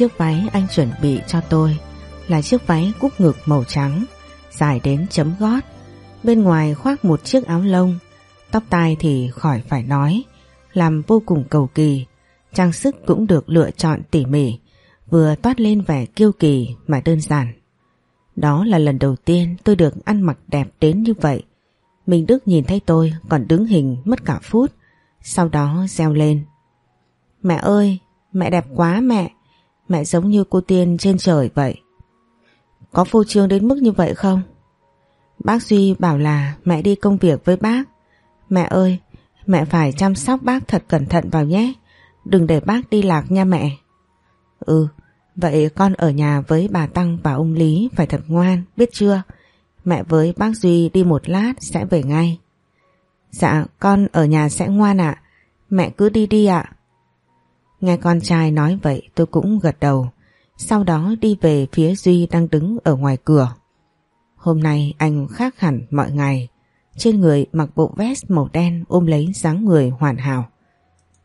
Chiếc váy anh chuẩn bị cho tôi là chiếc váy cúc ngực màu trắng, dài đến chấm gót. Bên ngoài khoác một chiếc áo lông, tóc tai thì khỏi phải nói, làm vô cùng cầu kỳ. Trang sức cũng được lựa chọn tỉ mỉ, vừa toát lên vẻ kiêu kỳ mà đơn giản. Đó là lần đầu tiên tôi được ăn mặc đẹp đến như vậy. Minh Đức nhìn thấy tôi còn đứng hình mất cả phút, sau đó reo lên. Mẹ ơi, mẹ đẹp quá mẹ, mẹ giống như cô tiên trên trời vậy. Có phô trương đến mức như vậy không? Bác Duy bảo là mẹ đi công việc với bác. Mẹ ơi, mẹ phải chăm sóc bác thật cẩn thận vào nhé. Đừng để bác đi lạc nha mẹ. Ừ, vậy con ở nhà với bà Tăng và ông Lý phải thật ngoan, biết chưa? Mẹ với bác Duy đi một lát sẽ về ngay. Dạ, con ở nhà sẽ ngoan ạ. Mẹ cứ đi đi ạ. Nghe con trai nói vậy tôi cũng gật đầu. Sau đó đi về phía Duy đang đứng ở ngoài cửa. Hôm nay anh khác hẳn mọi ngày. Trên người mặc bộ vest màu đen ôm lấy dáng người hoàn hảo.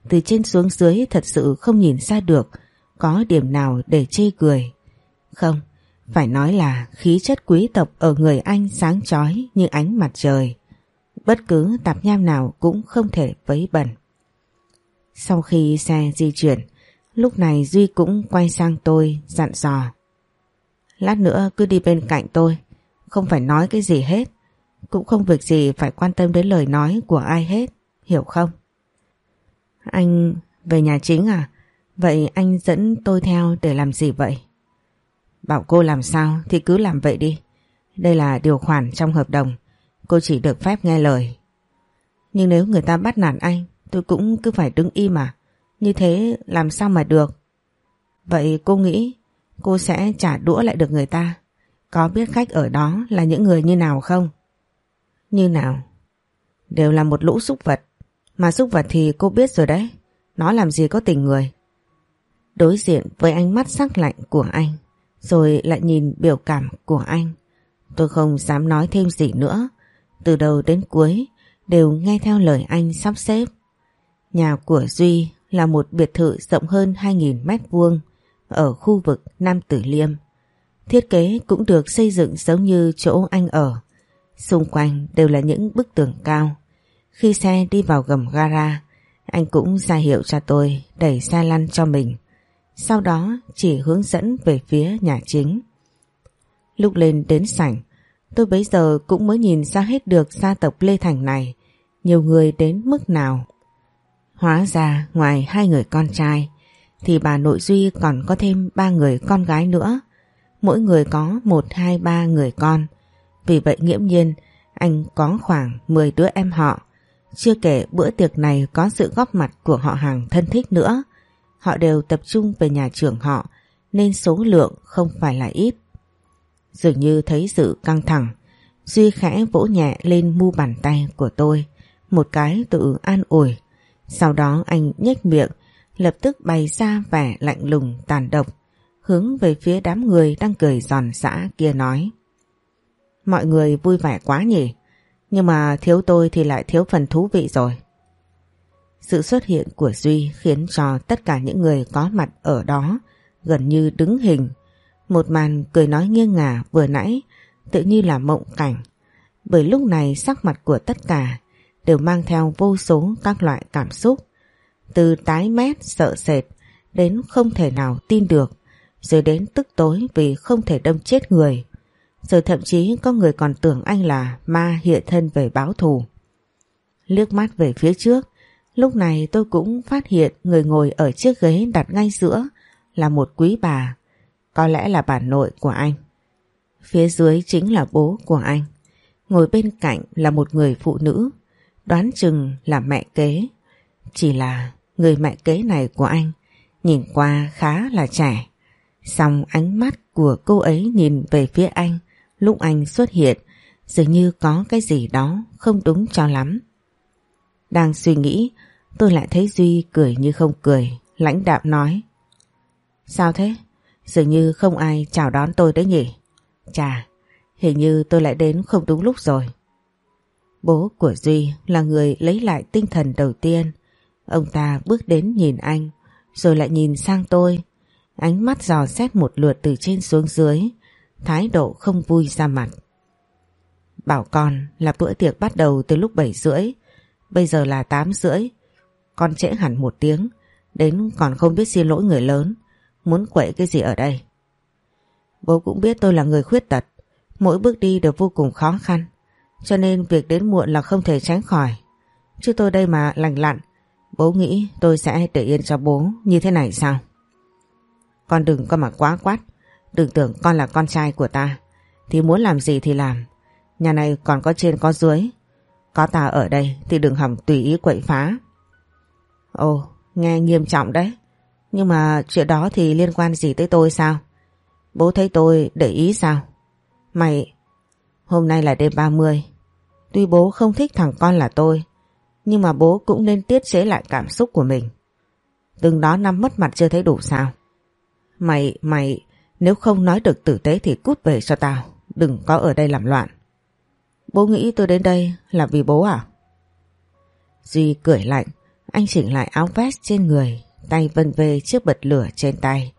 Từ trên xuống dưới thật sự không nhìn ra được có điểm nào để chê cười. Không, phải nói là khí chất quý tộc ở người anh sáng chói như ánh mặt trời. Bất cứ tạp nham nào cũng không thể vấy bẩn. Sau khi xe di chuyển, lúc này Duy cũng quay sang tôi dặn dò. Lát nữa cứ đi bên cạnh tôi, không phải nói cái gì hết. Cũng không việc gì phải quan tâm đến lời nói của ai hết, hiểu không? Anh về nhà chính à? Vậy anh dẫn tôi theo để làm gì vậy? Bảo cô làm sao thì cứ làm vậy đi. Đây là điều khoản trong hợp đồng. Cô chỉ được phép nghe lời. Nhưng nếu người ta bắt nạt anh, tôi cũng cứ phải đứng im mà. Như thế làm sao mà được? Vậy cô nghĩ cô sẽ trả đũa lại được người ta? Có biết khách ở đó là những người như nào không? Như nào? Đều là một lũ súc vật. Mà súc vật thì cô biết rồi đấy. Nó làm gì có tình người. Đối diện với ánh mắt sắc lạnh của anh. Rồi lại nhìn biểu cảm của anh. Tôi không dám nói thêm gì nữa. Từ đầu đến cuối đều nghe theo lời anh sắp xếp. Nhà của Duy là một biệt thự rộng hơn 2.000 mét vuông ở khu vực Nam Tử Liêm. Thiết kế cũng được xây dựng giống như chỗ anh ở. Xung quanh đều là những bức tường cao. Khi xe đi vào gầm gara, anh cũng ra hiệu cho tôi đẩy xe lăn cho mình. Sau đó chỉ hướng dẫn về phía nhà chính. Lúc lên đến sảnh, tôi bấy giờ cũng mới nhìn ra hết được gia tộc Lê Thành này, nhiều người đến mức nào. Hóa ra ngoài hai người con trai, thì bà nội Duy còn có thêm ba người con gái nữa. Mỗi người có một hai ba người con. Vì vậy nghiễm nhiên anh có khoảng 10 đứa em họ. Chưa kể bữa tiệc này có sự góp mặt của họ hàng thân thích nữa. Họ đều tập trung về nhà trưởng họ nên số lượng không phải là ít. Dường như thấy sự căng thẳng, Duy khẽ vỗ nhẹ lên mu bàn tay của tôi, một cái tự an ủi. Sau đó anh nhếch miệng, lập tức bày ra vẻ lạnh lùng tàn độc, hướng về phía đám người đang cười giòn xã kia nói. Mọi người vui vẻ quá nhỉ, nhưng mà thiếu tôi thì lại thiếu phần thú vị rồi. Sự xuất hiện của Duy khiến cho tất cả những người có mặt ở đó gần như đứng hình. Một màn cười nói nghiêng ngả vừa nãy tự như là mộng cảnh. Bởi lúc này sắc mặt của tất cả đều mang theo vô số các loại cảm xúc. Từ tái mét sợ sệt đến không thể nào tin được, rồi đến tức tối vì không thể đâm chết người. Rồi thậm chí có người còn tưởng anh là ma hiện thân về báo thù. Liếc mắt về phía trước, lúc này tôi cũng phát hiện người ngồi ở chiếc ghế đặt ngay giữa là một quý bà, có lẽ là bà nội của anh. Phía dưới chính là bố của anh, ngồi bên cạnh là một người phụ nữ, đoán chừng là mẹ kế. Chỉ là người mẹ kế này của anh Nhìn qua khá là trẻ. Xong ánh mắt của cô ấy nhìn về phía anh lúc anh xuất hiện dường như có cái gì đó không đúng cho lắm. Đang suy nghĩ tôi lại thấy Duy cười như không cười lãnh đạm nói Sao thế? Dường như không ai chào đón tôi đấy nhỉ? Chà, hình như tôi lại đến không đúng lúc rồi. Bố của Duy là người lấy lại tinh thần đầu tiên. Ông ta bước đến nhìn anh, rồi lại nhìn sang tôi. Ánh mắt dò xét một lượt từ trên xuống dưới, thái độ không vui ra mặt. Bảo con là bữa tiệc bắt đầu từ lúc 7 rưỡi, bây giờ là 8 rưỡi. Con trễ hẳn một tiếng, đến còn không biết xin lỗi người lớn, muốn quậy cái gì ở đây. Bố cũng biết tôi là người khuyết tật, mỗi bước đi đều vô cùng khó khăn, cho nên việc đến muộn là không thể tránh khỏi. Chứ tôi đây mà lành lặn, bố nghĩ tôi sẽ để yên cho bố như thế này sao? Con đừng có mà quá quát, đừng tưởng con là con trai của ta, thì muốn làm gì thì làm. Nhà này còn có trên có dưới, có ta ở đây thì đừng hỏng tùy ý quậy phá. Ồ, nghe nghiêm trọng đấy. Nhưng mà chuyện đó thì liên quan gì tới tôi sao? Bố thấy tôi để ý sao? Mày, hôm nay là đêm 30. Tuy bố không thích thằng con là tôi, nhưng mà bố cũng nên tiết chế lại cảm xúc của mình. Từng đó năm mất mặt chưa thấy đủ sao? Mày, mày, nếu không nói được tử tế thì cút về cho tao, đừng có ở đây làm loạn. Bố nghĩ tôi đến đây là vì bố à? Duy cười lạnh, anh chỉnh lại áo vest trên người, tay vân về chiếc bật lửa trên tay.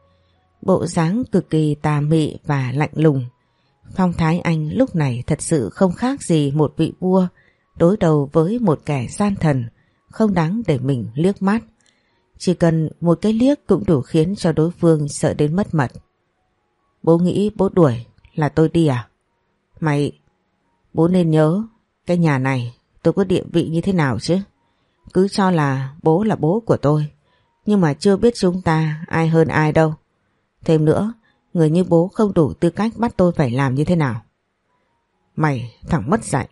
Bộ dáng cực kỳ tà mị và lạnh lùng. Phong thái anh lúc này thật sự không khác gì một vị vua đối đầu với một kẻ gian thần, không đáng để mình liếc mắt. Chỉ cần một cái liếc cũng đủ khiến cho đối phương sợ đến mất mật. Bố nghĩ bố đuổi là tôi đi à? Mày, bố nên nhớ cái nhà này tôi có địa vị như thế nào chứ? Cứ cho là bố là bố của tôi, nhưng mà chưa biết chúng ta ai hơn ai đâu. Thêm nữa, người như bố không đủ tư cách bắt tôi phải làm như thế nào. Mày, thẳng mất dạy.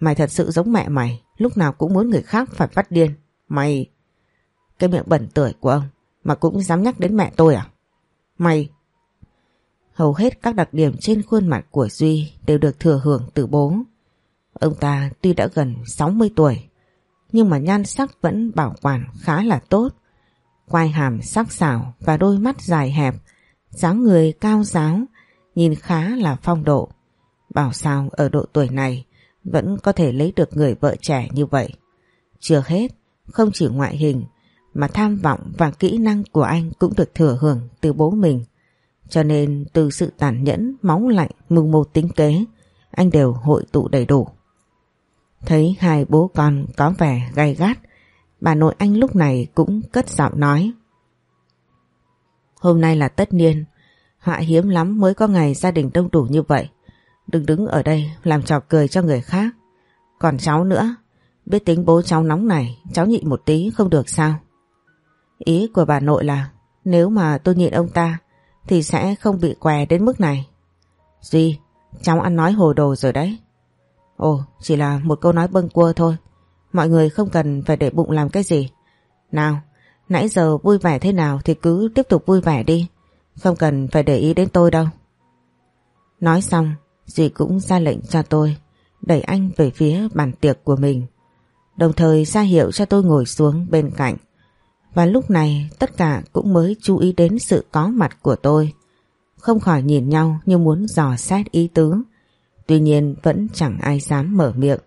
Mày thật sự giống mẹ mày, lúc nào cũng muốn người khác phải bắt điên. Mày... Cái miệng bẩn tưởi của ông mà cũng dám nhắc đến mẹ tôi à? Mày... Hầu hết các đặc điểm trên khuôn mặt của Duy đều được thừa hưởng từ bố. Ông ta tuy đã gần 60 tuổi, nhưng mà nhan sắc vẫn bảo quản khá là tốt. Quai hàm sắc sảo và đôi mắt dài hẹp dáng người cao giáo, nhìn khá là phong độ. Bảo sao ở độ tuổi này vẫn có thể lấy được người vợ trẻ như vậy. Chưa hết, không chỉ ngoại hình mà tham vọng và kỹ năng của anh cũng được thừa hưởng từ bố mình. Cho nên từ sự tàn nhẫn, máu lạnh, mưu mô tính kế, anh đều hội tụ đầy đủ. Thấy hai bố con có vẻ gay gắt, bà nội anh lúc này cũng cất giọng nói. Hôm nay là tất niên, họa hiếm lắm mới có ngày gia đình đông đủ như vậy. Đừng đứng ở đây làm trò cười cho người khác. Còn cháu nữa, biết tính bố cháu nóng này, cháu nhịn một tí không được sao? Ý của bà nội là nếu mà tôi nhịn ông ta thì sẽ không bị què đến mức này. Duy, cháu ăn nói hồ đồ rồi đấy. Ồ, chỉ là một câu nói bâng quơ thôi. Mọi người không cần phải để bụng làm cái gì. Nào, Nãy giờ vui vẻ thế nào thì cứ tiếp tục vui vẻ đi. Không cần phải để ý đến tôi đâu. Nói xong, dì cũng ra lệnh cho tôi đẩy anh về phía bàn tiệc của mình. Đồng thời ra hiệu cho tôi ngồi xuống bên cạnh. Và lúc này tất cả cũng mới chú ý đến sự có mặt của tôi. Không khỏi nhìn nhau như muốn dò xét ý tứ. Tuy nhiên vẫn chẳng ai dám mở miệng.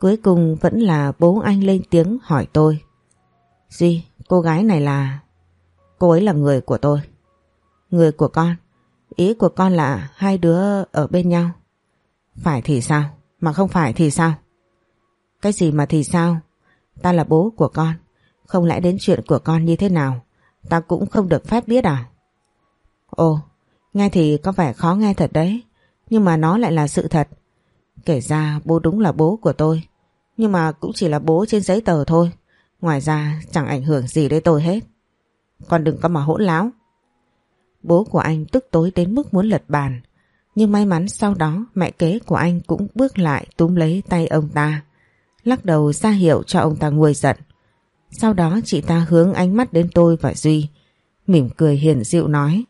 Cuối cùng vẫn là bố anh lên tiếng hỏi tôi. Duy, Cô gái này là... Cô ấy là người của tôi. Người của con. Ý của con là hai đứa ở bên nhau. Phải thì sao? Mà không phải thì sao? Cái gì mà thì sao? Ta là bố của con. Không lẽ đến chuyện của con như thế nào? Ta cũng không được phép biết à? Ồ, nghe thì có vẻ khó nghe thật đấy. Nhưng mà nó lại là sự thật. Kể ra bố đúng là bố của tôi. Nhưng mà cũng chỉ là bố trên giấy tờ thôi. Ngoài ra chẳng ảnh hưởng gì đến tôi hết. Con đừng có mà hỗn láo. Bố của anh tức tối đến mức muốn lật bàn. Nhưng may mắn sau đó mẹ kế của anh cũng bước lại túm lấy tay ông ta. Lắc đầu ra hiệu cho ông ta nguôi giận. Sau đó chị ta hướng ánh mắt đến tôi và Duy. mỉm cười hiền dịu nói.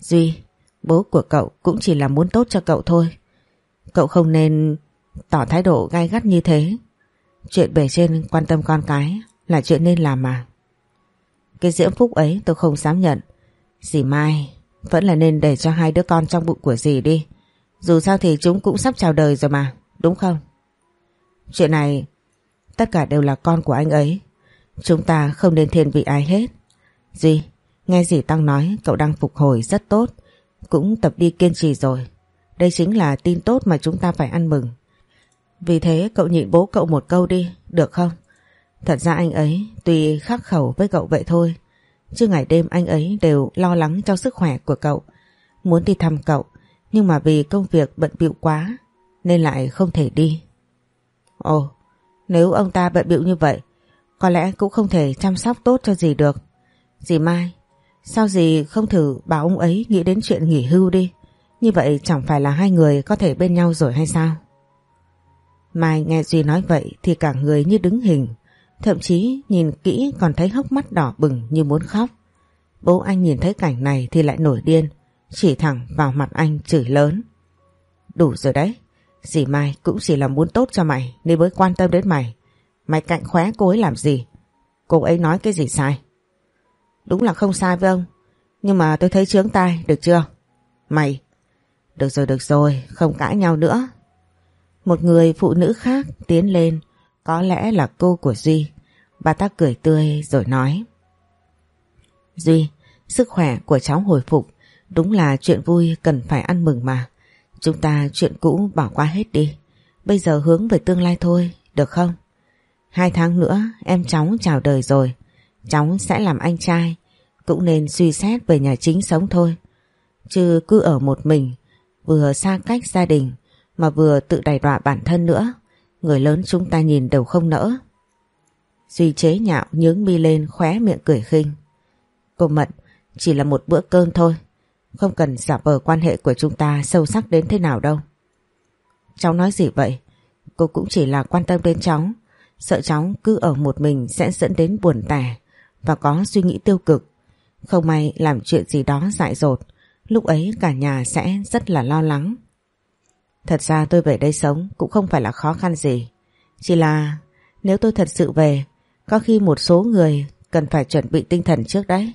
Duy, bố của cậu cũng chỉ là muốn tốt cho cậu thôi. Cậu không nên tỏ thái độ gai gắt như thế. Chuyện bề trên quan tâm con cái là chuyện nên làm mà. Cái diễm phúc ấy tôi không dám nhận. Dì Mai vẫn là nên để cho hai đứa con trong bụng của dì đi. Dù sao thì chúng cũng sắp chào đời rồi mà, đúng không? Chuyện này tất cả đều là con của anh ấy. Chúng ta không nên thiên vị ai hết. Duy, nghe dì Tăng nói cậu đang phục hồi rất tốt, cũng tập đi kiên trì rồi. Đây chính là tin tốt mà chúng ta phải ăn mừng. Vì thế cậu nhịn bố cậu một câu đi, được không? Thật ra anh ấy tuy khắc khẩu với cậu vậy thôi, chứ ngày đêm anh ấy đều lo lắng cho sức khỏe của cậu. Muốn đi thăm cậu, nhưng mà vì công việc bận bịu quá, nên lại không thể đi. Ồ, nếu ông ta bận bịu như vậy, có lẽ cũng không thể chăm sóc tốt cho dì được. Dì Mai, sao dì không thử bảo ông ấy nghĩ đến chuyện nghỉ hưu đi? Như vậy chẳng phải là hai người có thể bên nhau rồi hay sao? Mai nghe Duy nói vậy thì cả người như đứng hình, thậm chí nhìn kỹ còn thấy hốc mắt đỏ bừng như muốn khóc. Bố anh nhìn thấy cảnh này thì lại nổi điên, chỉ thẳng vào mặt anh chửi lớn. Đủ rồi đấy, dì Mai cũng chỉ là muốn tốt cho mày nên mới quan tâm đến mày. Mày cạnh khóe cô ấy làm gì? Cô ấy nói cái gì sai? Đúng là không sai với ông, nhưng mà tôi thấy chướng tai, được chưa? Mày, được rồi được rồi, không cãi nhau nữa. Một người phụ nữ khác tiến lên, có lẽ là cô của Duy. Bà ta cười tươi rồi nói. Duy, sức khỏe của cháu hồi phục, đúng là chuyện vui cần phải ăn mừng mà. Chúng ta chuyện cũ bỏ qua hết đi. Bây giờ hướng về tương lai thôi, được không? Hai tháng nữa em cháu chào đời rồi. Cháu sẽ làm anh trai. Cũng nên suy xét về nhà chính sống thôi. Chứ cứ ở một mình vừa xa cách gia đình mà vừa tự đày đọa bản thân nữa. Người lớn chúng ta nhìn đều không nỡ. Duy chế nhạo nhướng mi lên, khóe miệng cười khinh. Cô Mận, chỉ là một bữa cơm thôi. Không cần giả vờ quan hệ của chúng ta sâu sắc đến thế nào đâu. Cháu nói gì vậy? Cô cũng chỉ là quan tâm đến cháu. Sợ cháu cứ ở một mình sẽ dẫn đến buồn tẻ và có suy nghĩ tiêu cực. Không may làm chuyện gì đó dại dột, Lúc ấy cả nhà sẽ rất là lo lắng. Thật ra tôi về đây sống cũng không phải là khó khăn gì. Chỉ là nếu tôi thật sự về, có khi một số người cần phải chuẩn bị tinh thần trước đấy.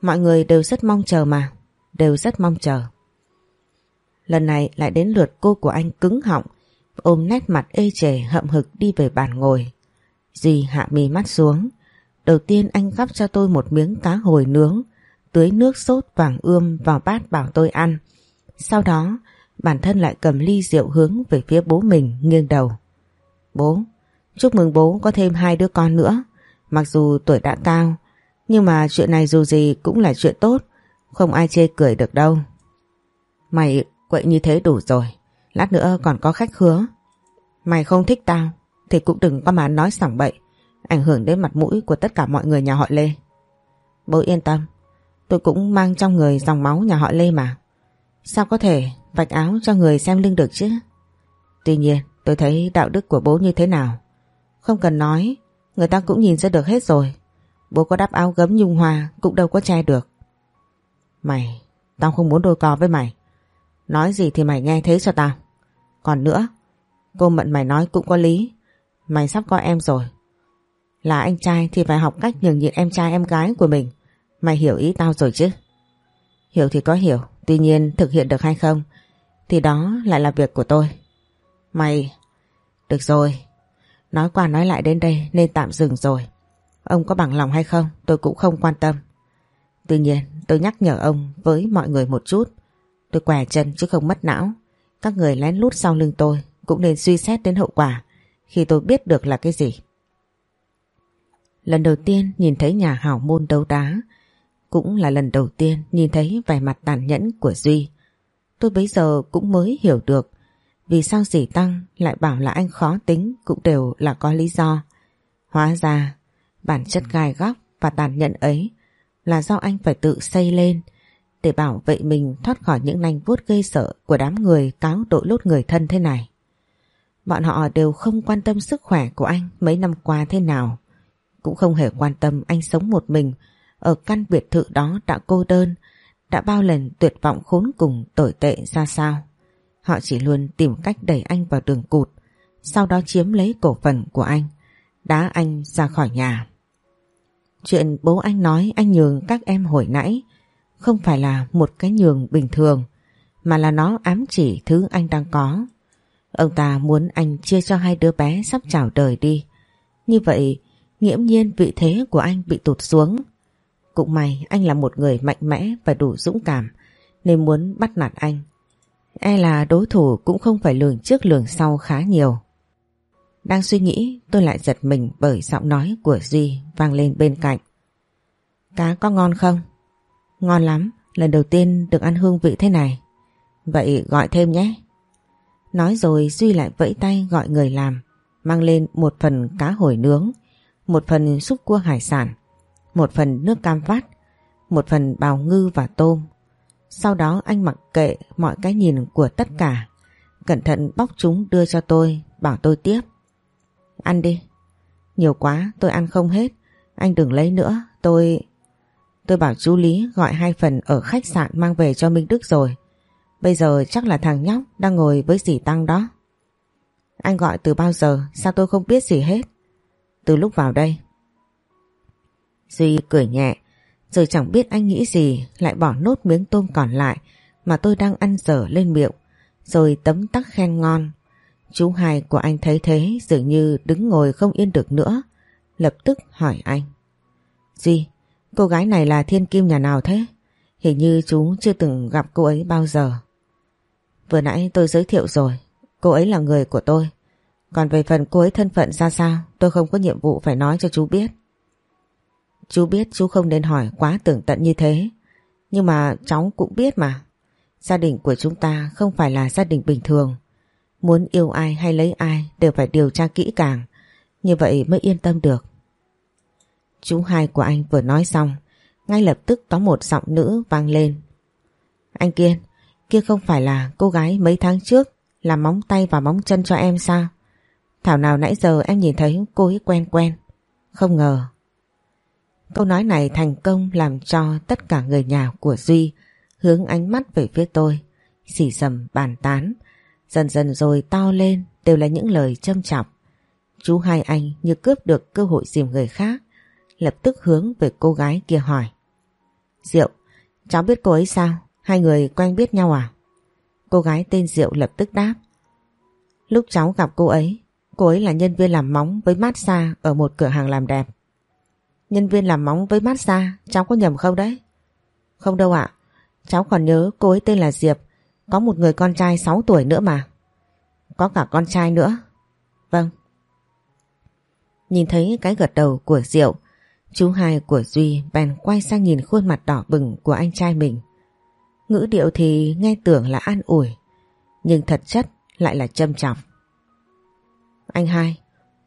Mọi người đều rất mong chờ mà, đều rất mong chờ. Lần này lại đến lượt cô của anh cứng họng, ôm nét mặt ê chề hậm hực đi về bàn ngồi. dì hạ mì mắt xuống. Đầu tiên anh gắp cho tôi một miếng cá hồi nướng, tưới nước sốt vàng ươm vào bát bảo tôi ăn. Sau đó, bản thân lại cầm ly rượu hướng về phía bố mình nghiêng đầu. Bố, chúc mừng bố có thêm hai đứa con nữa. Mặc dù tuổi đã cao, nhưng mà chuyện này dù gì cũng là chuyện tốt, không ai chê cười được đâu. Mày quậy như thế đủ rồi, lát nữa còn có khách hứa. Mày không thích tao, thì cũng đừng có mà nói sảng bậy, ảnh hưởng đến mặt mũi của tất cả mọi người nhà họ Lê. Bố yên tâm, Tôi cũng mang trong người dòng máu nhà họ Lê mà. Sao có thể vạch áo cho người xem lưng được chứ? Tuy nhiên tôi thấy đạo đức của bố như thế nào. Không cần nói, người ta cũng nhìn ra được hết rồi. Bố có đắp áo gấm nhung hoa cũng đâu có che được. Mày, tao không muốn đôi co với mày. Nói gì thì mày nghe thế cho tao. Còn nữa, cô Mận mày nói cũng có lý. Mày sắp có em rồi. Là anh trai thì phải học cách nhường nhịn em trai em gái của mình. Mày hiểu ý tao rồi chứ? Hiểu thì có hiểu, tuy nhiên thực hiện được hay không thì đó lại là việc của tôi. Mày... Được rồi, nói qua nói lại đến đây nên tạm dừng rồi. Ông có bằng lòng hay không tôi cũng không quan tâm. Tuy nhiên tôi nhắc nhở ông với mọi người một chút. Tôi què chân chứ không mất não. Các người lén lút sau lưng tôi cũng nên suy xét đến hậu quả khi tôi biết được là cái gì. Lần đầu tiên nhìn thấy nhà hảo môn đấu đá cũng là lần đầu tiên nhìn thấy vẻ mặt tàn nhẫn của Duy. Tôi bấy giờ cũng mới hiểu được vì sao dì Tăng lại bảo là anh khó tính cũng đều là có lý do. Hóa ra bản chất gai góc và tàn nhẫn ấy là do anh phải tự xây lên để bảo vệ mình thoát khỏi những nanh vuốt gây sợ của đám người cáo tội lốt người thân thế này. Bọn họ đều không quan tâm sức khỏe của anh mấy năm qua thế nào, cũng không hề quan tâm anh sống một mình ở căn biệt thự đó đã cô đơn, đã bao lần tuyệt vọng khốn cùng tồi tệ ra sao. Họ chỉ luôn tìm cách đẩy anh vào đường cụt, sau đó chiếm lấy cổ phần của anh, đá anh ra khỏi nhà. Chuyện bố anh nói anh nhường các em hồi nãy không phải là một cái nhường bình thường, mà là nó ám chỉ thứ anh đang có. Ông ta muốn anh chia cho hai đứa bé sắp chào đời đi. Như vậy, nghiễm nhiên vị thế của anh bị tụt xuống. Cũng may anh là một người mạnh mẽ và đủ dũng cảm, nên muốn bắt nạt anh. E là đối thủ cũng không phải lường trước lường sau khá nhiều. Đang suy nghĩ tôi lại giật mình bởi giọng nói của Duy vang lên bên cạnh. Cá có ngon không? Ngon lắm, lần đầu tiên được ăn hương vị thế này. Vậy gọi thêm nhé. Nói rồi Duy lại vẫy tay gọi người làm, mang lên một phần cá hồi nướng, một phần súp cua hải sản, một phần nước cam vắt, một phần bào ngư và tôm. Sau đó anh mặc kệ mọi cái nhìn của tất cả, cẩn thận bóc chúng đưa cho tôi, bảo tôi tiếp. Ăn đi. Nhiều quá, tôi ăn không hết. Anh đừng lấy nữa, tôi... Tôi bảo chú Lý gọi hai phần ở khách sạn mang về cho Minh Đức rồi. Bây giờ chắc là thằng nhóc đang ngồi với dì Tăng đó. Anh gọi từ bao giờ sao tôi không biết gì hết. Từ lúc vào đây. Duy cười nhẹ rồi chẳng biết anh nghĩ gì lại bỏ nốt miếng tôm còn lại mà tôi đang ăn dở lên miệng rồi tấm tắc khen ngon. Chú hai của anh thấy thế dường như đứng ngồi không yên được nữa lập tức hỏi anh. Duy, cô gái này là thiên kim nhà nào thế? Hình như chú chưa từng gặp cô ấy bao giờ. Vừa nãy tôi giới thiệu rồi, cô ấy là người của tôi. Còn về phần cô ấy thân phận ra sao, tôi không có nhiệm vụ phải nói cho chú biết. Chú biết chú không nên hỏi quá tưởng tận như thế. Nhưng mà cháu cũng biết mà. Gia đình của chúng ta không phải là gia đình bình thường. Muốn yêu ai hay lấy ai đều phải điều tra kỹ càng. Như vậy mới yên tâm được. Chú hai của anh vừa nói xong, ngay lập tức có một giọng nữ vang lên. Anh Kiên, kia không phải là cô gái mấy tháng trước làm móng tay và móng chân cho em sao? Thảo nào nãy giờ em nhìn thấy cô ấy quen quen. Không ngờ. Câu nói này thành công làm cho tất cả người nhà của Duy hướng ánh mắt về phía tôi, xỉ sầm bàn tán. Dần dần rồi to lên đều là những lời châm chọc. Chú hai anh như cướp được cơ hội dìm người khác, lập tức hướng về cô gái kia hỏi. Diệu, cháu biết cô ấy sao? Hai người quen biết nhau à? Cô gái tên Diệu lập tức đáp. Lúc cháu gặp cô ấy, cô ấy là nhân viên làm móng với massage ở một cửa hàng làm đẹp. Nhân viên làm móng với massage, cháu có nhầm không đấy? Không đâu ạ, cháu còn nhớ cô ấy tên là Diệp, có một người con trai 6 tuổi nữa mà. Có cả con trai nữa. Vâng. Nhìn thấy cái gật đầu của Diệu, chú hai của Duy bèn quay sang nhìn khuôn mặt đỏ bừng của anh trai mình. Ngữ điệu thì nghe tưởng là an ủi, nhưng thật chất lại là châm chọc. Anh hai,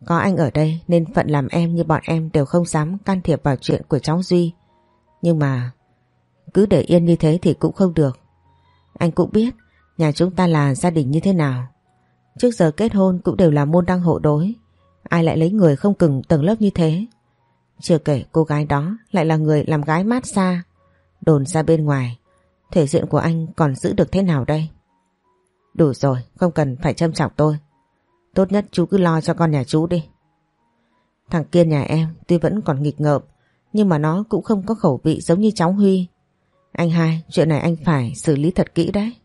có anh ở đây nên phận làm em như bọn em đều không dám can thiệp vào chuyện của cháu Duy. Nhưng mà cứ để yên như thế thì cũng không được. Anh cũng biết nhà chúng ta là gia đình như thế nào. Trước giờ kết hôn cũng đều là môn đăng hộ đối. Ai lại lấy người không cừng tầng lớp như thế. Chưa kể cô gái đó lại là người làm gái mát xa. Đồn ra bên ngoài. Thể diện của anh còn giữ được thế nào đây? Đủ rồi, không cần phải châm chọc tôi. Tốt nhất chú cứ lo cho con nhà chú đi. Thằng Kiên nhà em tuy vẫn còn nghịch ngợm nhưng mà nó cũng không có khẩu vị giống như cháu Huy. Anh hai, chuyện này anh phải xử lý thật kỹ đấy.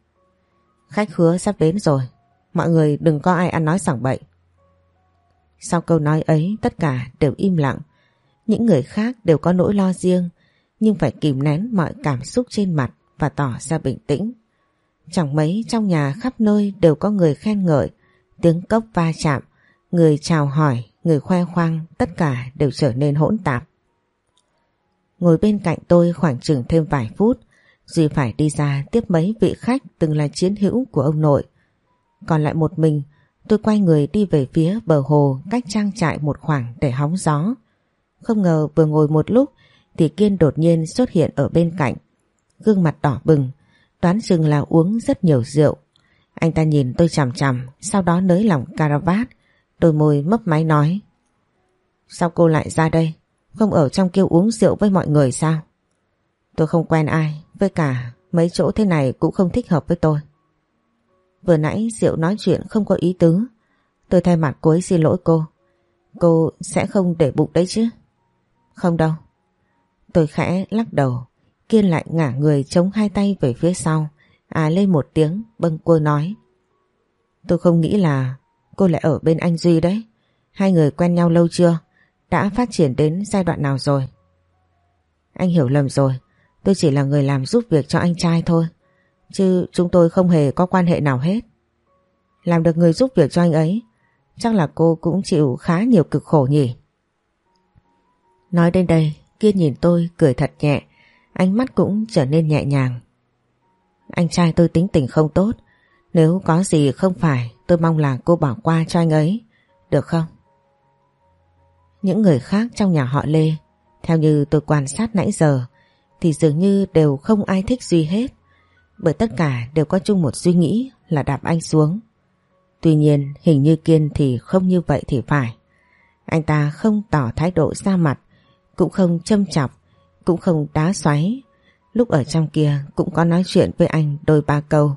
Khách hứa sắp đến rồi, mọi người đừng có ai ăn nói sảng bậy. Sau câu nói ấy tất cả đều im lặng. Những người khác đều có nỗi lo riêng nhưng phải kìm nén mọi cảm xúc trên mặt và tỏ ra bình tĩnh. Chẳng mấy trong nhà khắp nơi đều có người khen ngợi, tiếng cốc va chạm, người chào hỏi, người khoe khoang, tất cả đều trở nên hỗn tạp. Ngồi bên cạnh tôi khoảng chừng thêm vài phút, Duy phải đi ra tiếp mấy vị khách từng là chiến hữu của ông nội. Còn lại một mình, tôi quay người đi về phía bờ hồ cách trang trại một khoảng để hóng gió. Không ngờ vừa ngồi một lúc thì Kiên đột nhiên xuất hiện ở bên cạnh. Gương mặt đỏ bừng, toán chừng là uống rất nhiều rượu. Anh ta nhìn tôi chằm chằm, sau đó nới lỏng caravat, đôi môi mấp máy nói. Sao cô lại ra đây? Không ở trong kêu uống rượu với mọi người sao? Tôi không quen ai, với cả mấy chỗ thế này cũng không thích hợp với tôi. Vừa nãy Diệu nói chuyện không có ý tứ. Tôi thay mặt cô ấy xin lỗi cô. Cô sẽ không để bụng đấy chứ? Không đâu. Tôi khẽ lắc đầu. Kiên lại ngả người chống hai tay về phía sau. À lên một tiếng bâng quơ nói. Tôi không nghĩ là cô lại ở bên anh Duy đấy. Hai người quen nhau lâu chưa? Đã phát triển đến giai đoạn nào rồi? Anh hiểu lầm rồi. Tôi chỉ là người làm giúp việc cho anh trai thôi. Chứ chúng tôi không hề có quan hệ nào hết. Làm được người giúp việc cho anh ấy. Chắc là cô cũng chịu khá nhiều cực khổ nhỉ. Nói đến đây, Kiên nhìn tôi cười thật nhẹ. Ánh mắt cũng trở nên nhẹ nhàng. Anh trai tôi tính tình không tốt. Nếu có gì không phải, tôi mong là cô bỏ qua cho anh ấy. Được không? Những người khác trong nhà họ Lê, theo như tôi quan sát nãy giờ, thì dường như đều không ai thích Duy hết. Bởi tất cả đều có chung một suy nghĩ là đạp anh xuống. Tuy nhiên hình như Kiên thì không như vậy thì phải. Anh ta không tỏ thái độ ra mặt, cũng không châm chọc, cũng không đá xoáy. Lúc ở trong kia cũng có nói chuyện với anh đôi ba câu.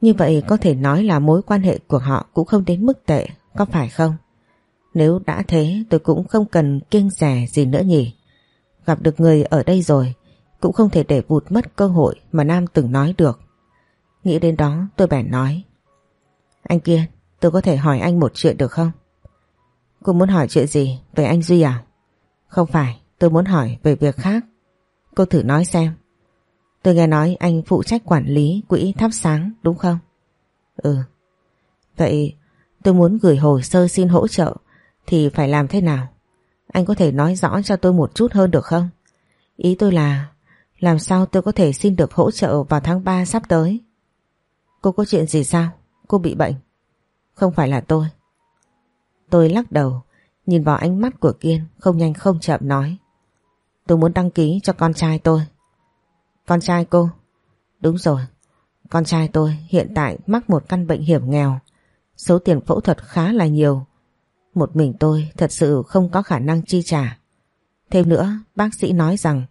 Như vậy có thể nói là mối quan hệ của họ cũng không đến mức tệ, có phải không? Nếu đã thế tôi cũng không cần kiêng rẻ gì nữa nhỉ. Gặp được người ở đây rồi, cũng không thể để vụt mất cơ hội mà Nam từng nói được. Nghĩ đến đó tôi bèn nói. Anh Kiên, tôi có thể hỏi anh một chuyện được không? Cô muốn hỏi chuyện gì? Về anh Duy à? Không phải, tôi muốn hỏi về việc khác. Cô thử nói xem. Tôi nghe nói anh phụ trách quản lý quỹ thắp sáng đúng không? Ừ. Vậy tôi muốn gửi hồ sơ xin hỗ trợ thì phải làm thế nào? Anh có thể nói rõ cho tôi một chút hơn được không? Ý tôi là làm sao tôi có thể xin được hỗ trợ vào tháng 3 sắp tới? Cô có chuyện gì sao? Cô bị bệnh? Không phải là tôi. Tôi lắc đầu, nhìn vào ánh mắt của Kiên không nhanh không chậm nói. Tôi muốn đăng ký cho con trai tôi. Con trai cô? Đúng rồi, con trai tôi hiện tại mắc một căn bệnh hiểm nghèo. Số tiền phẫu thuật khá là nhiều. Một mình tôi thật sự không có khả năng chi trả. Thêm nữa, bác sĩ nói rằng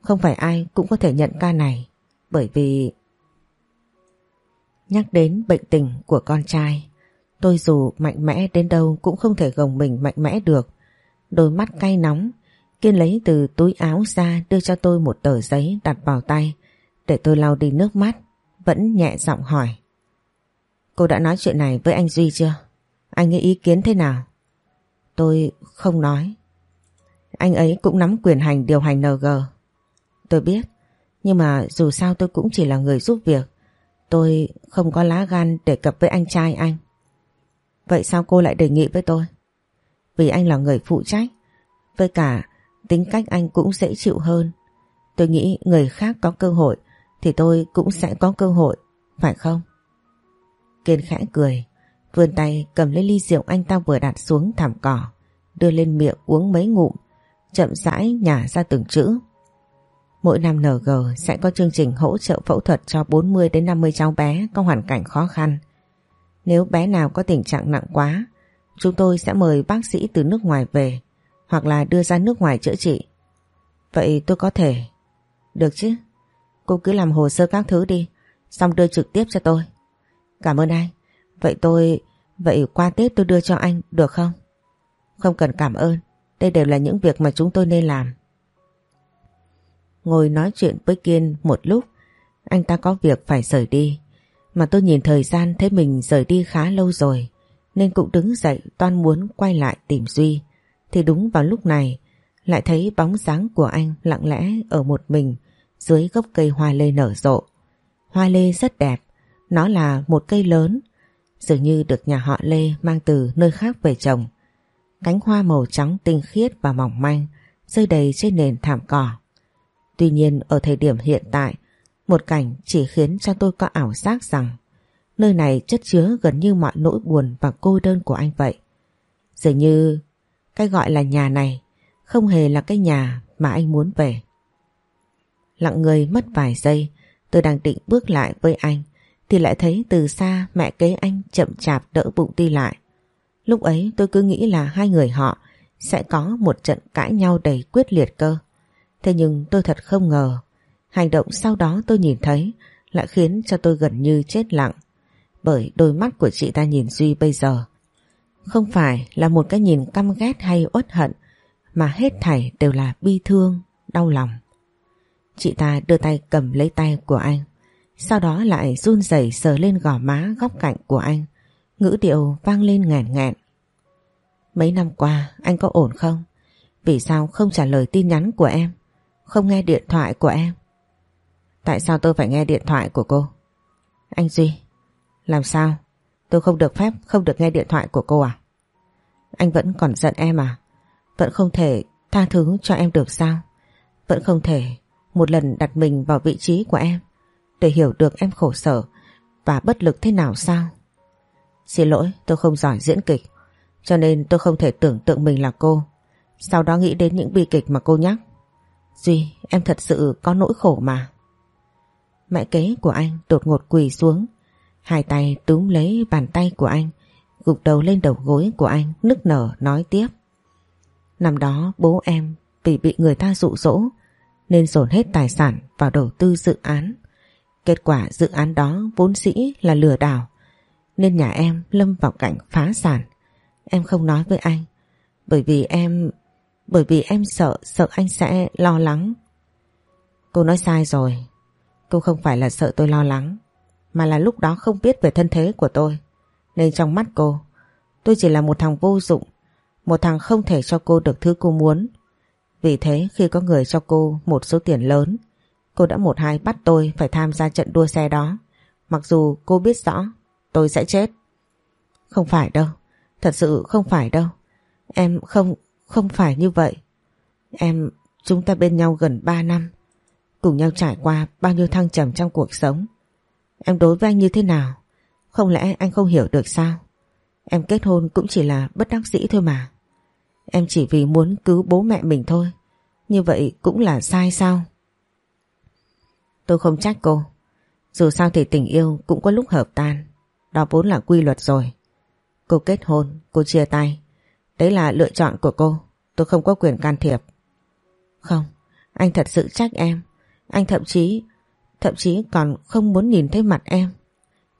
không phải ai cũng có thể nhận ca này. Bởi vì... Nhắc đến bệnh tình của con trai, tôi dù mạnh mẽ đến đâu cũng không thể gồng mình mạnh mẽ được. Đôi mắt cay nóng, Kiên lấy từ túi áo ra đưa cho tôi một tờ giấy đặt vào tay để tôi lau đi nước mắt, vẫn nhẹ giọng hỏi. Cô đã nói chuyện này với anh Duy chưa? Anh ấy ý kiến thế nào? Tôi không nói. Anh ấy cũng nắm quyền hành điều hành NG. Tôi biết, nhưng mà dù sao tôi cũng chỉ là người giúp việc. Tôi không có lá gan để cập với anh trai anh. Vậy sao cô lại đề nghị với tôi? Vì anh là người phụ trách. Với cả tính cách anh cũng dễ chịu hơn. Tôi nghĩ người khác có cơ hội thì tôi cũng sẽ có cơ hội, phải không? Kiên khẽ cười, vươn tay cầm lấy ly rượu anh ta vừa đặt xuống thảm cỏ, đưa lên miệng uống mấy ngụm, chậm rãi nhả ra từng chữ. Mỗi năm NG sẽ có chương trình hỗ trợ phẫu thuật cho 40 đến 50 cháu bé có hoàn cảnh khó khăn. Nếu bé nào có tình trạng nặng quá, chúng tôi sẽ mời bác sĩ từ nước ngoài về hoặc là đưa ra nước ngoài chữa trị. Vậy tôi có thể... Được chứ? Cô cứ làm hồ sơ các thứ đi, xong đưa trực tiếp cho tôi. Cảm ơn anh. Vậy tôi... Vậy qua Tết tôi đưa cho anh, được không? Không cần cảm ơn. Đây đều là những việc mà chúng tôi nên làm. Ngồi nói chuyện với Kiên một lúc, anh ta có việc phải rời đi. Mà tôi nhìn thời gian thấy mình rời đi khá lâu rồi, nên cũng đứng dậy toan muốn quay lại tìm Duy. Thì đúng vào lúc này, lại thấy bóng dáng của anh lặng lẽ ở một mình dưới gốc cây hoa lê nở rộ. Hoa lê rất đẹp, nó là một cây lớn, dường như được nhà họ Lê mang từ nơi khác về trồng. Cánh hoa màu trắng tinh khiết và mỏng manh rơi đầy trên nền thảm cỏ. Tuy nhiên ở thời điểm hiện tại, một cảnh chỉ khiến cho tôi có ảo giác rằng nơi này chất chứa gần như mọi nỗi buồn và cô đơn của anh vậy. Dường như cái gọi là nhà này không hề là cái nhà mà anh muốn về. Lặng người mất vài giây, tôi đang định bước lại với anh thì lại thấy từ xa mẹ kế anh chậm chạp đỡ bụng đi lại. Lúc ấy tôi cứ nghĩ là hai người họ sẽ có một trận cãi nhau đầy quyết liệt cơ. Thế nhưng tôi thật không ngờ, hành động sau đó tôi nhìn thấy lại khiến cho tôi gần như chết lặng. Bởi đôi mắt của chị ta nhìn Duy bây giờ không phải là một cái nhìn căm ghét hay uất hận mà hết thảy đều là bi thương, đau lòng. Chị ta đưa tay cầm lấy tay của anh sau đó lại run rẩy sờ lên gò má góc cạnh của anh ngữ điệu vang lên ngàn nghẹn. Mấy năm qua anh có ổn không? Vì sao không trả lời tin nhắn của em? Không nghe điện thoại của em? Tại sao tôi phải nghe điện thoại của cô? Anh Duy, làm sao? Tôi không được phép không được nghe điện thoại của cô à? Anh vẫn còn giận em à? Vẫn không thể tha thứ cho em được sao? Vẫn không thể một lần đặt mình vào vị trí của em để hiểu được em khổ sở và bất lực thế nào sao? Xin lỗi, tôi không giỏi diễn kịch, cho nên tôi không thể tưởng tượng mình là cô. Sau đó nghĩ đến những bi kịch mà cô nhắc. Duy, em thật sự có nỗi khổ mà. Mẹ kế của anh đột ngột quỳ xuống, hai tay túm lấy bàn tay của anh, gục đầu lên đầu gối của anh, nức nở nói tiếp. Năm đó bố em vì bị người ta dụ dỗ nên dồn hết tài sản vào đầu tư dự án. Kết quả dự án đó vốn dĩ là lừa đảo nên nhà em lâm vào cảnh phá sản. Em không nói với anh bởi vì em bởi vì em sợ sợ anh sẽ lo lắng. Cô nói sai rồi. Cô không phải là sợ tôi lo lắng mà là lúc đó không biết về thân thế của tôi. Nên trong mắt cô tôi chỉ là một thằng vô dụng một thằng không thể cho cô được thứ cô muốn. Vì thế khi có người cho cô một số tiền lớn cô đã một hai bắt tôi phải tham gia trận đua xe đó. Mặc dù cô biết rõ tôi sẽ chết. Không phải đâu, thật sự không phải đâu. Em không, không phải như vậy. Em, chúng ta bên nhau gần 3 năm, cùng nhau trải qua bao nhiêu thăng trầm trong cuộc sống. Em đối với anh như thế nào? Không lẽ anh không hiểu được sao? Em kết hôn cũng chỉ là bất đắc dĩ thôi mà. Em chỉ vì muốn cứu bố mẹ mình thôi. Như vậy cũng là sai sao? Tôi không trách cô. Dù sao thì tình yêu cũng có lúc hợp tan. Đó vốn là quy luật rồi. Cô kết hôn, cô chia tay. Đấy là lựa chọn của cô. Tôi không có quyền can thiệp. Không, anh thật sự trách em. Anh thậm chí, thậm chí còn không muốn nhìn thấy mặt em.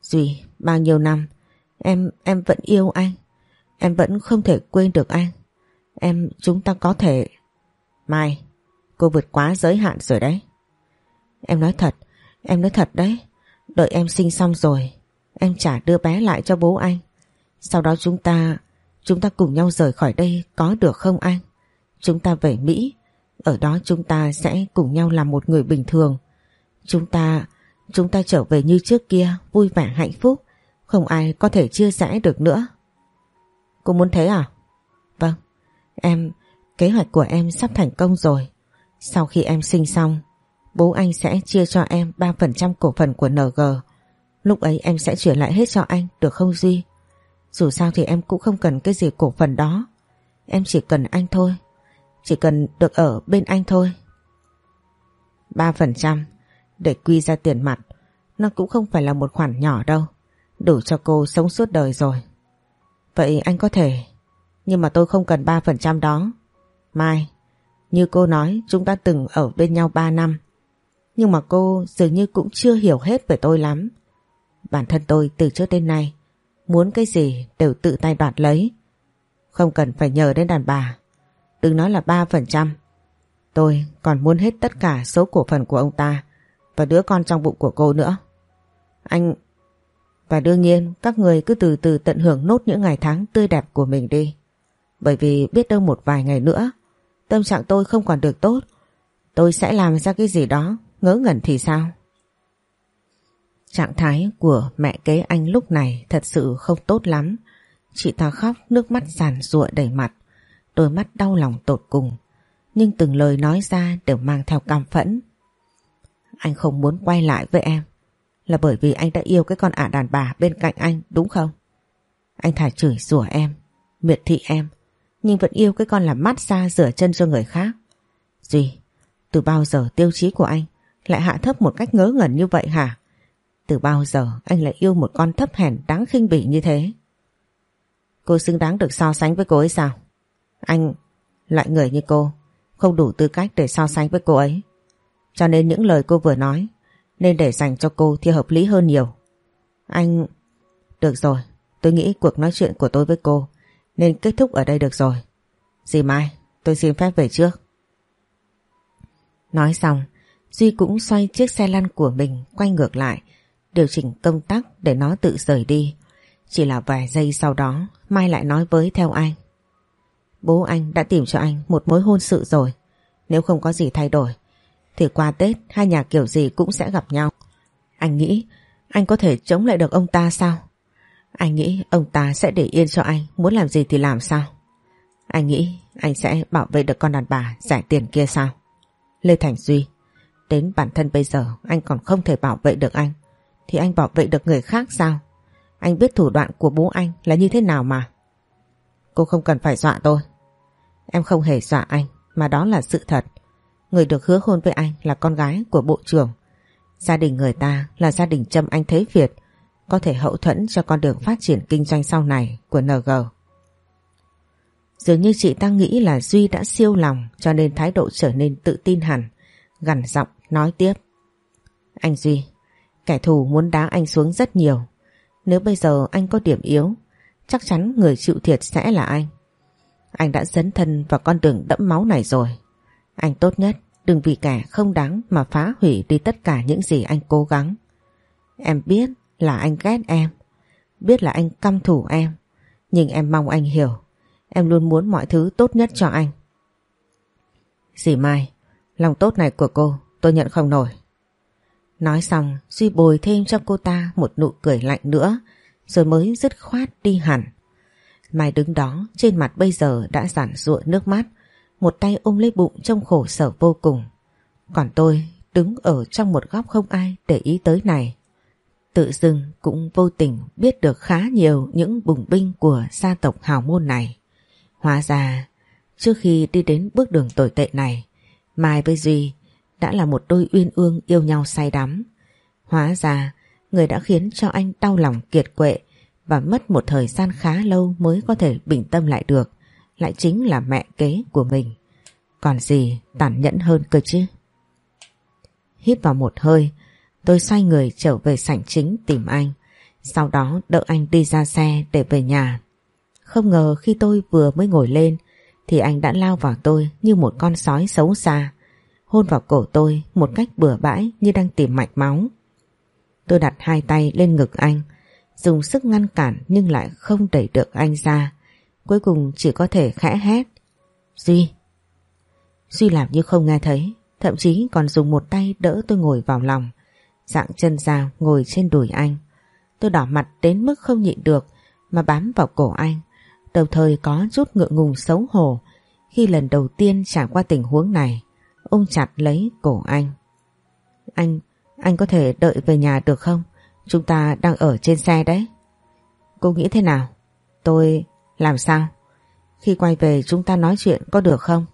Duy, bao nhiêu năm, em, em vẫn yêu anh. Em vẫn không thể quên được anh. Em, chúng ta có thể... Mai, cô vượt quá giới hạn rồi đấy. Em nói thật, em nói thật đấy. Đợi em sinh xong rồi, Em trả đưa bé lại cho bố anh Sau đó chúng ta Chúng ta cùng nhau rời khỏi đây Có được không anh Chúng ta về Mỹ Ở đó chúng ta sẽ cùng nhau làm một người bình thường Chúng ta Chúng ta trở về như trước kia, Vui vẻ, hạnh phúc. Không ai có thể chia sẻ được nữa. Cô muốn thế à? Vâng. Em, Kế hoạch của em sắp thành công rồi. Sau khi em sinh xong, Bố anh sẽ chia cho em 3% cổ phần của NG Lúc ấy em sẽ chuyển lại hết cho anh, Được không Duy? Dù sao thì em cũng không cần cái gì cổ phần đó. Em chỉ cần anh thôi. Chỉ cần được ở bên anh thôi. 3% để quy ra tiền mặt. Nó cũng không phải là một khoản nhỏ đâu. Đủ cho cô sống suốt đời rồi. Vậy anh có thể, Nhưng mà tôi không cần 3% đó. Mai, Như cô nói, chúng ta từng ở bên nhau 3 năm. Nhưng mà cô dường như cũng chưa hiểu hết về tôi lắm. Bản thân tôi từ trước đến nay muốn cái gì đều tự tay đoạt lấy. Không cần phải nhờ đến đàn bà. Đừng nói là 3%. Tôi còn muốn hết tất cả số cổ phần của ông ta và đứa con trong bụng của cô nữa. Anh... Và đương nhiên các người cứ từ từ tận hưởng nốt những ngày tháng tươi đẹp của mình đi. Bởi vì biết đâu một vài ngày nữa tâm trạng tôi không còn được tốt. Tôi sẽ làm ra cái gì đó ngớ ngẩn thì sao? Trạng thái của mẹ kế anh lúc này thật sự không tốt lắm. Chị ta khóc nước mắt giàn rụa đầy mặt, đôi mắt đau lòng tột cùng. Nhưng từng lời nói ra đều mang theo cam phẫn. Anh không muốn quay lại với em là bởi vì anh đã yêu cái con ả đàn bà bên cạnh anh đúng không? Anh thả chửi rủa em, miệt thị em, nhưng vẫn yêu cái con làm mát xa rửa chân cho người khác. Duy, từ bao giờ tiêu chí của anh lại hạ thấp một cách ngớ ngẩn như vậy hả? Từ bao giờ anh lại yêu một con thấp hèn đáng khinh bỉ như thế? Cô xứng đáng được so sánh với cô ấy sao? Anh, Loại người như cô không đủ tư cách để so sánh với cô ấy. Cho nên những lời cô vừa nói nên để dành cho cô thì hợp lý hơn nhiều. Anh... Được rồi, tôi nghĩ cuộc nói chuyện của tôi với cô nên kết thúc ở đây được rồi. Dì Mai, tôi xin phép về trước. Nói xong, Duy cũng xoay chiếc xe lăn của mình quay ngược lại, điều chỉnh công tắc để nó tự rời đi. Chỉ là vài giây sau đó, Mai lại nói với theo anh. Bố anh đã tìm cho anh một mối hôn sự rồi. Nếu không có gì thay đổi, thì qua Tết hai nhà kiểu gì cũng sẽ gặp nhau. Anh nghĩ anh có thể chống lại được ông ta sao? Anh nghĩ ông ta sẽ để yên cho anh, muốn làm gì thì làm sao? Anh nghĩ anh sẽ bảo vệ được con đàn bà giải tiền kia sao? Lê Thành Duy, đến bản thân bây giờ anh còn không thể bảo vệ được anh, thì anh bảo vệ được người khác sao? Anh biết thủ đoạn của bố anh là như thế nào mà. Cô không cần phải dọa tôi. Em không hề dọa anh, mà đó là sự thật. Người được hứa hôn với anh là con gái của bộ trưởng. Gia đình người ta là gia đình Trâm Anh Thế Việt, có thể hậu thuẫn cho con đường phát triển kinh doanh sau này của NG. Dường như chị ta nghĩ là Duy đã siêu lòng cho nên thái độ trở nên tự tin hẳn, gằn giọng nói tiếp. Anh Duy, kẻ thù muốn đá anh xuống rất nhiều. Nếu bây giờ anh có điểm yếu, chắc chắn người chịu thiệt sẽ là anh. Anh đã dấn thân vào con đường đẫm máu này rồi. Anh tốt nhất đừng vì kẻ không đáng mà phá hủy đi tất cả những gì anh cố gắng. Em biết là anh ghét em, biết là anh căm thủ em, nhưng em mong anh hiểu, em luôn muốn mọi thứ tốt nhất cho anh. Dì Mai, lòng tốt này của cô tôi nhận không nổi. Nói xong Duy bồi thêm cho cô ta một nụ cười lạnh nữa rồi mới dứt khoát đi hẳn. Mai đứng đó trên mặt bây giờ đã giản ruộng nước mắt một tay ôm lấy bụng trong khổ sở vô cùng. Còn tôi đứng ở trong một góc không ai để ý tới này. Tự dưng cũng vô tình biết được khá nhiều những bùng binh của gia tộc hào môn này. Hóa ra, trước khi đi đến bước đường tồi tệ này, Mai với Duy đã là một đôi uyên ương yêu nhau say đắm. Hóa ra, người đã khiến cho anh đau lòng kiệt quệ và mất một thời gian khá lâu mới có thể bình tâm lại được lại chính là mẹ kế của mình. Còn gì tàn nhẫn hơn cơ chứ? Hít vào một hơi, tôi xoay người trở về sảnh chính tìm anh. Sau đó đợi anh đi ra xe để về nhà. Không ngờ khi tôi vừa mới ngồi lên thì anh đã lao vào tôi như một con sói xấu xa. Hôn vào cổ tôi một cách bừa bãi như đang tìm mạch máu. Tôi đặt hai tay lên ngực anh, dùng sức ngăn cản nhưng lại không đẩy được anh ra. Cuối cùng chỉ có thể khẽ hét. Duy. Duy làm như không nghe thấy Thậm chí còn dùng một tay đỡ tôi ngồi vào lòng. Dạng chân ra ngồi trên đùi anh. Tôi đỏ mặt đến mức không nhịn được Mà bám vào cổ anh đồng thời có chút ngượng ngùng xấu hổ Khi lần đầu tiên trải qua tình huống này Ôm chặt lấy cổ anh. Anh, anh có thể đợi về nhà được không? Chúng ta đang ở trên xe đấy. Cô nghĩ thế nào? Tôi... Làm sao? Khi quay về chúng ta nói chuyện có được không?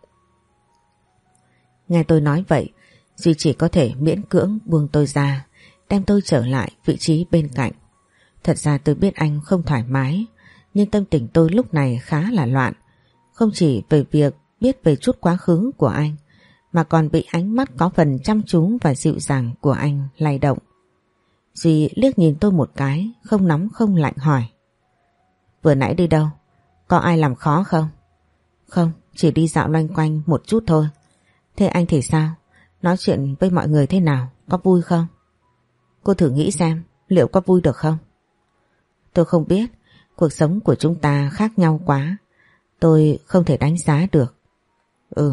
Nghe tôi nói vậy, Duy chỉ có thể miễn cưỡng buông tôi ra, đem tôi trở lại vị trí bên cạnh. Thật ra tôi biết anh không thoải mái, nhưng tâm tình tôi lúc này khá là loạn. Không chỉ về việc biết về chút quá khứ của anh, mà còn bị ánh mắt có phần chăm chú và dịu dàng của anh lay động. Duy liếc nhìn tôi một cái, không nóng không lạnh hỏi. Vừa nãy đi đâu? Có ai làm khó không? Không, chỉ đi dạo loanh quanh một chút thôi. Thế anh thì sao? Nói chuyện với mọi người thế nào? Có vui không? Cô thử nghĩ xem, liệu có vui được không? Tôi không biết, cuộc sống của chúng ta khác nhau quá. Tôi không thể đánh giá được. Ừ.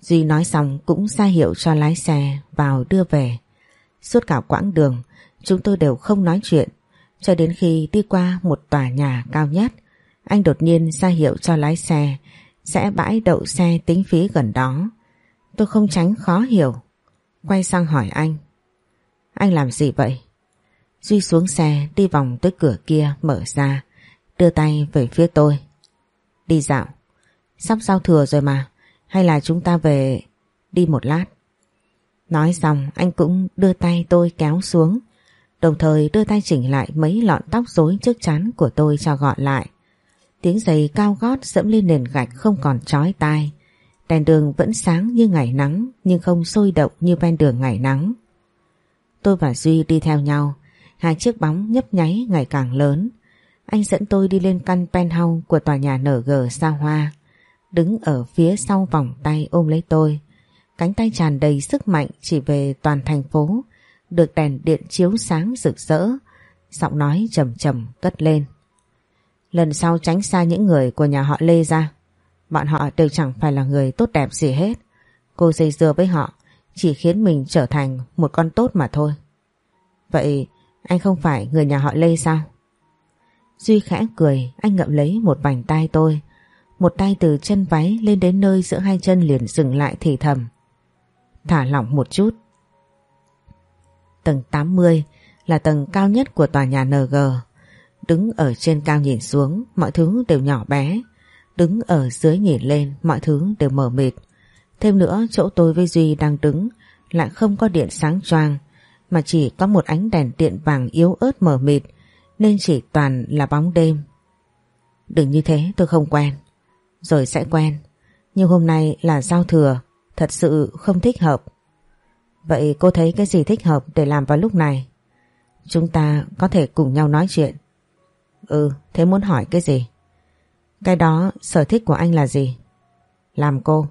Duy nói xong cũng ra hiệu cho lái xe vào đưa về. Suốt cả quãng đường, chúng tôi đều không nói chuyện, cho đến khi đi qua một tòa nhà cao nhất anh đột nhiên ra hiệu cho lái xe, sẽ bãi đậu xe tính phí gần đó. Tôi không tránh khó hiểu. Quay sang hỏi anh. Anh làm gì vậy? Duy xuống xe, đi vòng tới cửa kia, mở ra, đưa tay về phía tôi. Đi dạo. Sắp giao thừa rồi mà. Hay là chúng ta về đi một lát. Nói xong, anh cũng đưa tay tôi kéo xuống, đồng thời đưa tay chỉnh lại mấy lọn tóc rối trước chắn của tôi cho gọn lại. Tiếng giày cao gót dẫm lên nền gạch không còn chói tai. Đèn đường vẫn sáng như ngày nắng nhưng không sôi động như ven đường ngày nắng. Tôi và Duy đi theo nhau, hai chiếc bóng nhấp nháy ngày càng lớn. Anh dẫn tôi đi lên căn penthouse của tòa nhà NG xa hoa. Đứng ở phía sau vòng tay ôm lấy tôi. Cánh tay tràn đầy sức mạnh chỉ về toàn thành phố, được đèn điện chiếu sáng rực rỡ. Giọng nói trầm trầm cất lên. Lần sau tránh xa những người của nhà họ Lê ra. Bọn họ đều chẳng phải là người tốt đẹp gì hết. Cô dây dưa với họ chỉ khiến mình trở thành một con tốt mà thôi. Vậy anh không phải người nhà họ Lê sao? Duy khẽ cười, anh ngậm lấy một vành tay tôi. Một tay từ chân váy lên đến nơi giữa hai chân liền dừng lại thì thầm. Thả lỏng một chút. Tầng 80 là tầng cao nhất của tòa nhà NG. Đứng ở trên cao nhìn xuống, mọi thứ đều nhỏ bé. Đứng ở dưới nhìn lên, mọi thứ đều mờ mịt. Thêm nữa, chỗ tôi với Duy đang đứng lại không có điện sáng choang, mà chỉ có một ánh đèn điện vàng yếu ớt mờ mịt, nên chỉ toàn là bóng đêm. Đừng như thế, tôi không quen. Rồi sẽ quen. Nhưng hôm nay là giao thừa, thật sự không thích hợp. Vậy cô thấy cái gì thích hợp để làm vào lúc này? Chúng ta có thể cùng nhau nói chuyện. Ừ, thế muốn hỏi cái gì? Cái đó sở thích của anh là gì? Làm cô.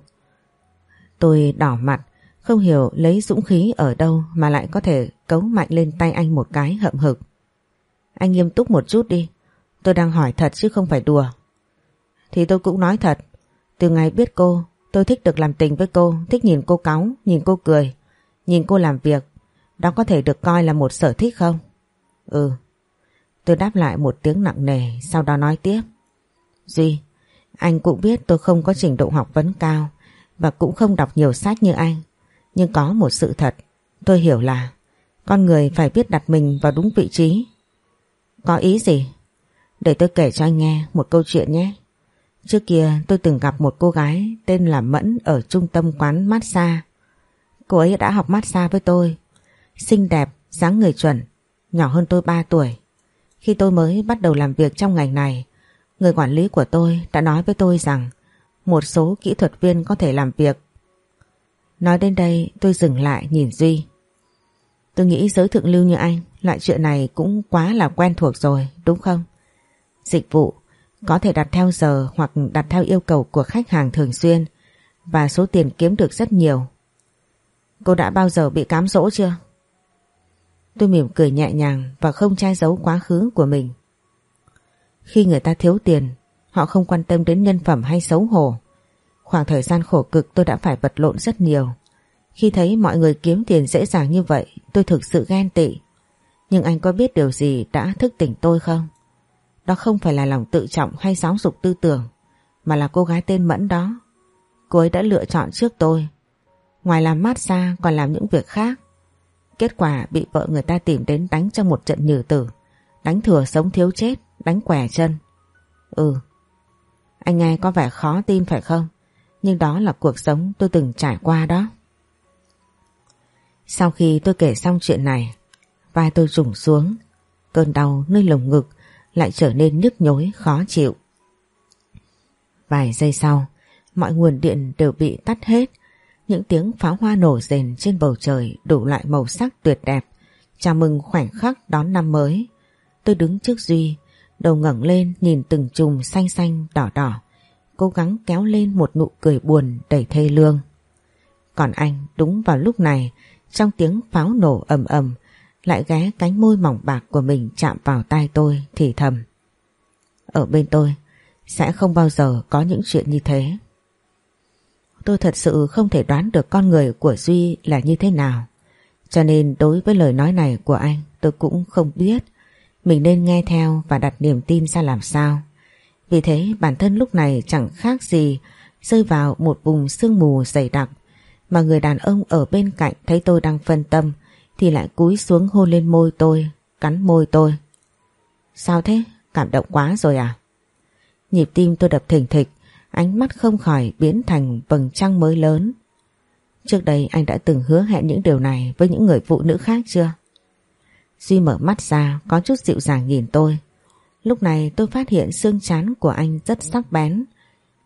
Tôi đỏ mặt, không hiểu lấy dũng khí ở đâu mà lại có thể cấu mạnh lên tay anh một cái hậm hực. Anh nghiêm túc một chút đi, tôi đang hỏi thật chứ không phải đùa. Thì tôi cũng nói thật, từ ngày biết cô, tôi thích được làm tình với cô, thích nhìn cô cáu, nhìn cô cười, nhìn cô làm việc. Đó có thể được coi là một sở thích không? Ừ. Tôi đáp lại một tiếng nặng nề, sau đó nói tiếp. Duy, anh cũng biết tôi không có trình độ học vấn cao và cũng không đọc nhiều sách như anh. Nhưng có một sự thật, tôi hiểu là con người phải biết đặt mình vào đúng vị trí. Có ý gì? Để tôi kể cho anh nghe một câu chuyện nhé. Trước kia tôi từng gặp một cô gái tên là Mẫn ở trung tâm quán massage. Cô ấy đã học massage với tôi. Xinh đẹp, dáng người chuẩn, nhỏ hơn tôi 3 tuổi. Khi tôi mới bắt đầu làm việc trong ngành này, người quản lý của tôi đã nói với tôi rằng một số kỹ thuật viên có thể làm việc. Nói đến đây tôi dừng lại nhìn Duy. Tôi nghĩ giới thượng lưu như anh, loại chuyện này cũng quá là quen thuộc rồi, đúng không? Dịch vụ có thể đặt theo giờ hoặc đặt theo yêu cầu của khách hàng thường xuyên và số tiền kiếm được rất nhiều. Cô đã bao giờ bị cám dỗ chưa? Tôi mỉm cười nhẹ nhàng và không che giấu quá khứ của mình. Khi người ta thiếu tiền, họ không quan tâm đến nhân phẩm hay xấu hổ. Khoảng thời gian khổ cực tôi đã phải vật lộn rất nhiều. Khi thấy mọi người kiếm tiền dễ dàng như vậy, tôi thực sự ghen tị. Nhưng anh có biết điều gì đã thức tỉnh tôi không? Đó không phải là lòng tự trọng hay giáo dục tư tưởng, mà là cô gái tên Mẫn đó. Cô ấy đã lựa chọn trước tôi. Ngoài làm mát xa còn làm những việc khác. Kết quả bị vợ người ta tìm đến đánh trong một trận nhử tử. Đánh thừa sống thiếu chết, đánh quẻ chân. Ừ, anh nghe có vẻ khó tin phải không? Nhưng đó là cuộc sống tôi từng trải qua đó. Sau khi tôi kể xong chuyện này, vai tôi rủng xuống, cơn đau nơi lồng ngực lại trở nên nhức nhối khó chịu. Vài giây sau, mọi nguồn điện đều bị tắt hết, những tiếng pháo hoa nổ rền trên bầu trời đủ loại màu sắc tuyệt đẹp, chào mừng khoảnh khắc đón năm mới. Tôi đứng trước Duy, đầu ngẩng lên nhìn từng chùm xanh xanh đỏ đỏ, cố gắng kéo lên một nụ cười buồn đầy thê lương. Còn anh đúng vào lúc này, trong tiếng pháo nổ ầm ầm, lại ghé cánh môi mỏng bạc của mình chạm vào tai tôi thì thầm. Ở bên tôi, sẽ không bao giờ có những chuyện như thế. Tôi thật sự không thể đoán được con người của Duy là như thế nào. Cho nên đối với lời nói này của anh tôi cũng không biết mình nên nghe theo và đặt niềm tin ra làm sao. Vì thế bản thân lúc này chẳng khác gì rơi vào một vùng sương mù dày đặc mà người đàn ông ở bên cạnh thấy tôi đang phân tâm thì lại cúi xuống hôn lên môi tôi, cắn môi tôi. Sao thế? Cảm động quá rồi à? Nhịp tim tôi đập thình thịch, ánh mắt không khỏi biến thành vầng trăng mới lớn. Trước đây anh đã từng hứa hẹn những điều này với những người phụ nữ khác chưa? Duy mở mắt ra có chút dịu dàng nhìn tôi. Lúc này tôi phát hiện xương chán của anh rất sắc bén,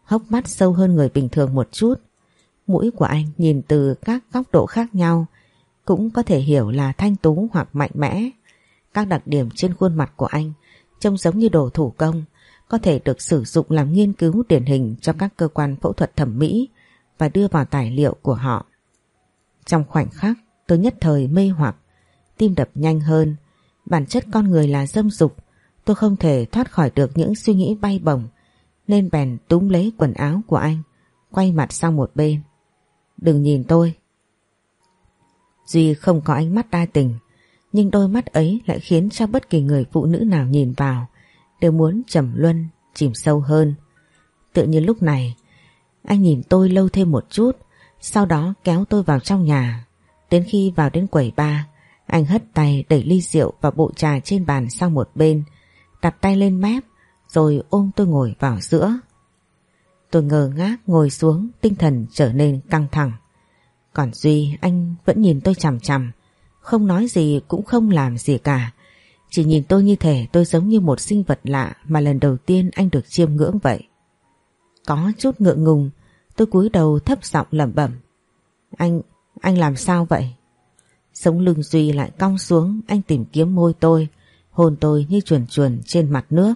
hốc mắt sâu hơn người bình thường một chút. Mũi của anh nhìn từ các góc độ khác nhau cũng có thể hiểu là thanh tú hoặc mạnh mẽ. Các đặc điểm trên khuôn mặt của anh trông giống như đồ thủ công, có thể được sử dụng làm nghiên cứu điển hình cho các cơ quan phẫu thuật thẩm mỹ và đưa vào tài liệu của họ. Trong khoảnh khắc tôi nhất thời mê hoặc, tim đập nhanh hơn, bản chất con người là dâm dục, tôi không thể thoát khỏi được những suy nghĩ bay bổng nên bèn túm lấy quần áo của anh, quay mặt sang một bên. Đừng nhìn tôi. Duy không có ánh mắt đa tình, nhưng đôi mắt ấy lại khiến cho bất kỳ người phụ nữ nào nhìn vào đều muốn trầm luân, chìm sâu hơn. Tự nhiên lúc này, anh nhìn tôi lâu thêm một chút, sau đó kéo tôi vào trong nhà. Đến khi vào đến quầy ba, anh hất tay đẩy ly rượu và bộ trà trên bàn sang một bên, đặt tay lên mép, rồi ôm tôi ngồi vào giữa. Tôi ngờ ngác ngồi xuống, tinh thần trở nên căng thẳng. Còn Duy, anh vẫn nhìn tôi chằm chằm, không nói gì cũng không làm gì cả. Chỉ nhìn tôi như thể tôi giống như một sinh vật lạ mà lần đầu tiên anh được chiêm ngưỡng vậy. Có chút ngượng ngùng, tôi cúi đầu thấp giọng lẩm bẩm. Anh, anh làm sao vậy? Sống lưng Duy lại cong xuống, anh tìm kiếm môi tôi, hôn tôi như chuồn chuồn trên mặt nước.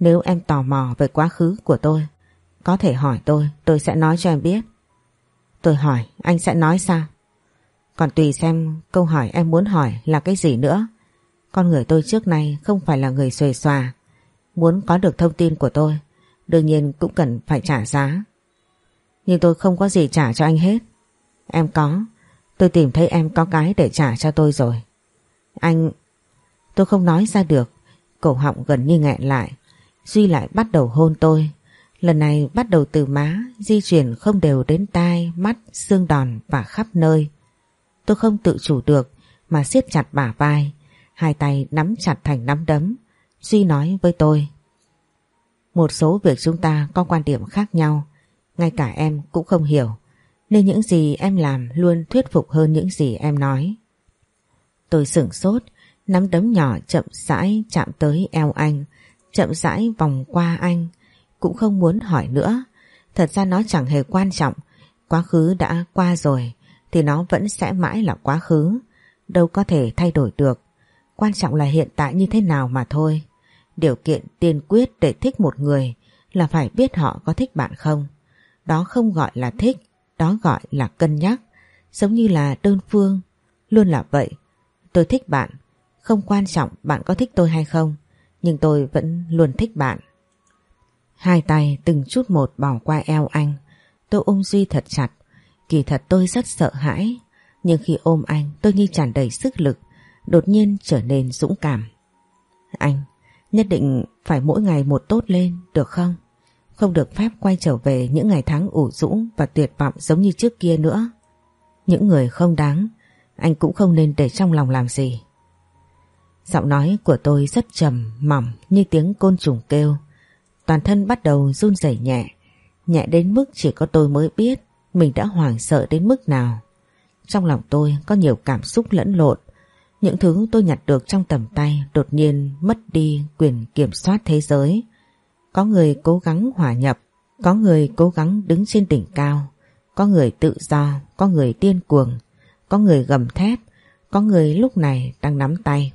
Nếu em tò mò về quá khứ của tôi, có thể hỏi tôi, tôi sẽ nói cho em biết. Tôi hỏi, anh sẽ nói sao? Còn tùy xem câu hỏi em muốn hỏi là cái gì nữa. Con người tôi trước nay không phải là người xuề xòa. Muốn có được thông tin của tôi, đương nhiên cũng cần phải trả giá. Nhưng tôi không có gì trả cho anh hết. Em có, tôi tìm thấy em có cái để trả cho tôi rồi. Anh... Tôi không nói ra được, cổ họng gần như nghẹn lại. Duy lại bắt đầu hôn tôi. Lần này bắt đầu từ má, di chuyển không đều đến tai, mắt, xương đòn và khắp nơi. Tôi không tự chủ được mà siết chặt bả vai, hai tay nắm chặt thành nắm đấm. Duy nói với tôi. Một số việc chúng ta có quan điểm khác nhau, ngay cả em cũng không hiểu. Nên những gì em làm luôn thuyết phục hơn những gì em nói. Tôi sửng sốt, nắm đấm nhỏ chậm rãi chạm tới eo anh, chậm rãi vòng qua anh, cũng không muốn hỏi nữa. Thật ra nó chẳng hề quan trọng, quá khứ đã qua rồi thì nó vẫn sẽ mãi là quá khứ, đâu có thể thay đổi được. Quan trọng là hiện tại như thế nào mà thôi. Điều kiện tiên quyết để thích một người là phải biết họ có thích bạn không. Đó không gọi là thích, đó gọi là cân nhắc. Giống như là đơn phương, luôn là vậy. Tôi thích bạn, không quan trọng bạn có thích tôi hay không, nhưng tôi vẫn luôn thích bạn. Hai tay từng chút một bỏ qua eo anh, tôi ôm Duy thật chặt. Kỳ thật tôi rất sợ hãi, nhưng khi ôm anh tôi như tràn đầy sức lực, đột nhiên trở nên dũng cảm. Anh, nhất định phải mỗi ngày một tốt lên, được không? Không được phép quay trở về những ngày tháng ủ rũ và tuyệt vọng giống như trước kia nữa. Những người không đáng, anh cũng không nên để trong lòng làm gì. Giọng nói của tôi rất trầm, mỏng như tiếng côn trùng kêu. Toàn thân bắt đầu run rẩy nhẹ, nhẹ đến mức chỉ có tôi mới biết mình đã hoảng sợ đến mức nào. Trong lòng tôi có nhiều cảm xúc lẫn lộn. Những thứ tôi nhặt được trong tầm tay đột nhiên mất đi quyền kiểm soát thế giới. Có người cố gắng hòa nhập, có người cố gắng đứng trên đỉnh cao, có người tự do, có người điên cuồng, có người gầm thép, có người lúc này đang nắm tay.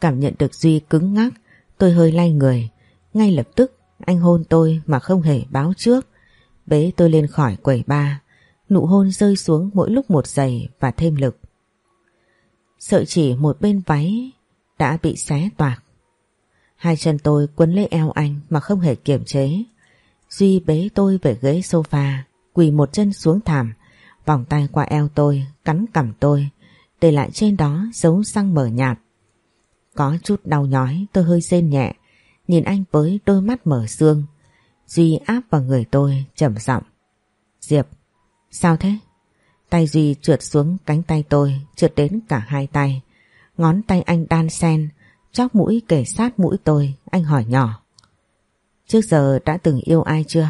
Cảm nhận được Duy cứng ngắc, tôi hơi lay người. Ngay lập tức anh hôn tôi mà không hề báo trước. Bế tôi lên khỏi quầy ba. Nụ hôn rơi xuống mỗi lúc một giày và thêm lực. Sợi chỉ một bên váy đã bị xé toạc. Hai chân tôi quấn lấy eo anh mà không hề kiềm chế. Duy bế tôi về ghế sofa, quỳ một chân xuống thảm, vòng tay qua eo tôi, cắn cằm tôi, để lại trên đó dấu răng mở nhạt. Có chút đau nhói tôi hơi rên nhẹ Nhìn anh với đôi mắt mở xương Duy áp vào người tôi trầm giọng Diệp Sao thế Tay Duy trượt xuống cánh tay tôi Trượt đến cả hai tay Ngón tay anh đan sen Chóc mũi kể sát mũi tôi Anh hỏi nhỏ Trước giờ đã từng yêu ai chưa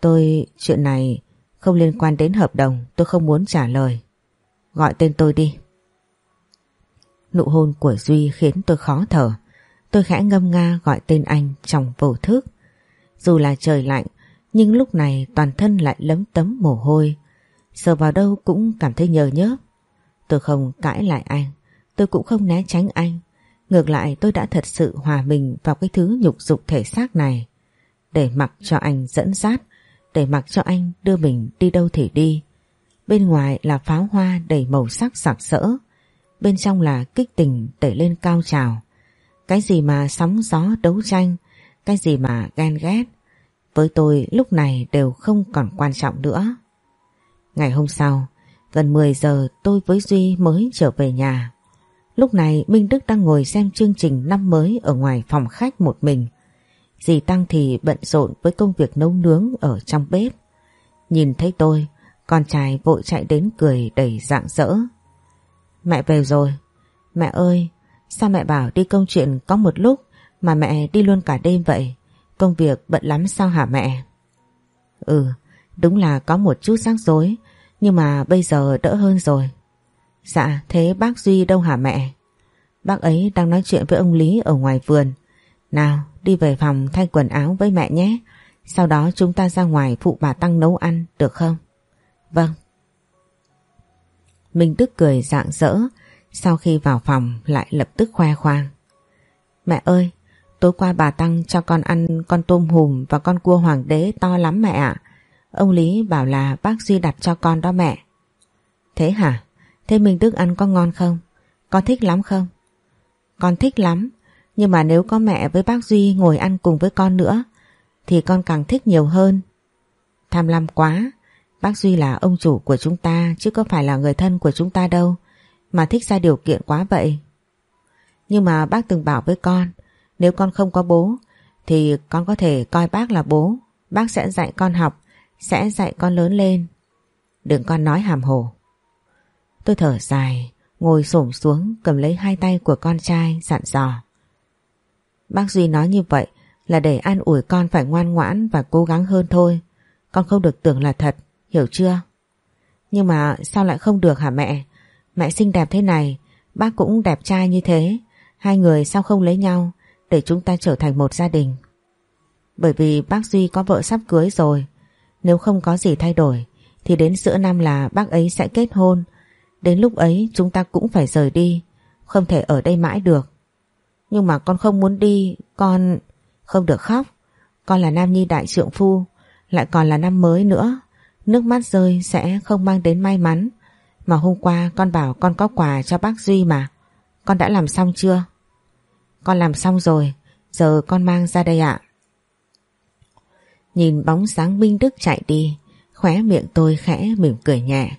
Tôi chuyện này Không liên quan đến hợp đồng Tôi không muốn trả lời Gọi tên tôi đi Nụ hôn của Duy khiến tôi khó thở. Tôi khẽ ngâm nga gọi tên anh trong vô thức. Dù là trời lạnh, nhưng lúc này toàn thân lại lấm tấm mồ hôi. Sờ vào đâu cũng cảm thấy nhờ nhớ Tôi không cãi lại anh, tôi cũng không né tránh anh. Ngược lại tôi đã thật sự hòa mình vào cái thứ nhục dục thể xác này. Để mặc cho anh dẫn dắt, để mặc cho anh đưa mình đi đâu thì đi. Bên ngoài là pháo hoa đầy màu sắc sặc sỡ, bên trong là kích tình đẩy lên cao trào. Cái gì mà sóng gió đấu tranh, cái gì mà ghen ghét, với tôi lúc này đều không còn quan trọng nữa. Ngày hôm sau, gần 10 giờ tôi với Duy mới trở về nhà. Lúc này Minh Đức đang ngồi xem chương trình năm mới ở ngoài phòng khách một mình. Dì Tăng thì bận rộn với công việc nấu nướng ở trong bếp. Nhìn thấy tôi, con trai vội chạy đến cười đầy rạng rỡ. Mẹ về rồi. Mẹ ơi, sao mẹ bảo đi công chuyện có một lúc mà mẹ đi luôn cả đêm vậy? Công việc bận lắm sao hả mẹ? Ừ, đúng là có một chút rắc rối, nhưng mà bây giờ đỡ hơn rồi. Dạ, thế bác Duy đâu hả mẹ? Bác ấy đang nói chuyện với ông Lý ở ngoài vườn. Nào, đi về phòng thay quần áo với mẹ nhé. Sau đó chúng ta ra ngoài phụ bà Tăng nấu ăn, được không? Vâng. Minh Đức cười rạng rỡ, sau khi vào phòng lại lập tức khoe khoang. Mẹ ơi, tối qua bà Tăng cho con ăn con tôm hùm và con cua hoàng đế to lắm mẹ ạ. Ông Lý bảo là bác Duy đặt cho con đó mẹ. Thế hả? Thế Minh Đức ăn có ngon không? Con thích lắm không? Con thích lắm, nhưng mà nếu có mẹ với bác Duy ngồi ăn cùng với con nữa thì con càng thích nhiều hơn. Tham lam quá, bác Duy là ông chủ của chúng ta chứ có phải là người thân của chúng ta đâu mà thích ra điều kiện quá vậy. Nhưng mà bác từng bảo với con nếu con không có bố thì con có thể coi bác là bố. Bác sẽ dạy con học, sẽ dạy con lớn lên. Đừng con nói hàm hồ. Tôi thở dài, ngồi xổm xuống cầm lấy hai tay của con trai dặn dò. Bác Duy nói như vậy là để an ủi con phải ngoan ngoãn và cố gắng hơn thôi. Con không được tưởng là thật, hiểu chưa? Nhưng mà sao lại không được hả mẹ? Mẹ xinh đẹp thế này, bác cũng đẹp trai như thế. Hai người sao không lấy nhau để chúng ta trở thành một gia đình? Bởi vì bác Duy có vợ sắp cưới rồi. Nếu không có gì thay đổi thì đến giữa năm là bác ấy sẽ kết hôn. Đến lúc ấy chúng ta cũng phải rời đi, không thể ở đây mãi được. Nhưng mà con không muốn đi, con... Không được khóc, con là nam nhi đại trượng phu, lại còn là năm mới nữa. Nước mắt rơi sẽ không mang đến may mắn. Mà hôm qua con bảo con có quà cho bác Duy mà. Con đã làm xong chưa? Con làm xong rồi, giờ con mang ra đây ạ. Nhìn bóng sáng Minh Đức chạy đi, khóe miệng tôi khẽ mỉm cười nhẹ.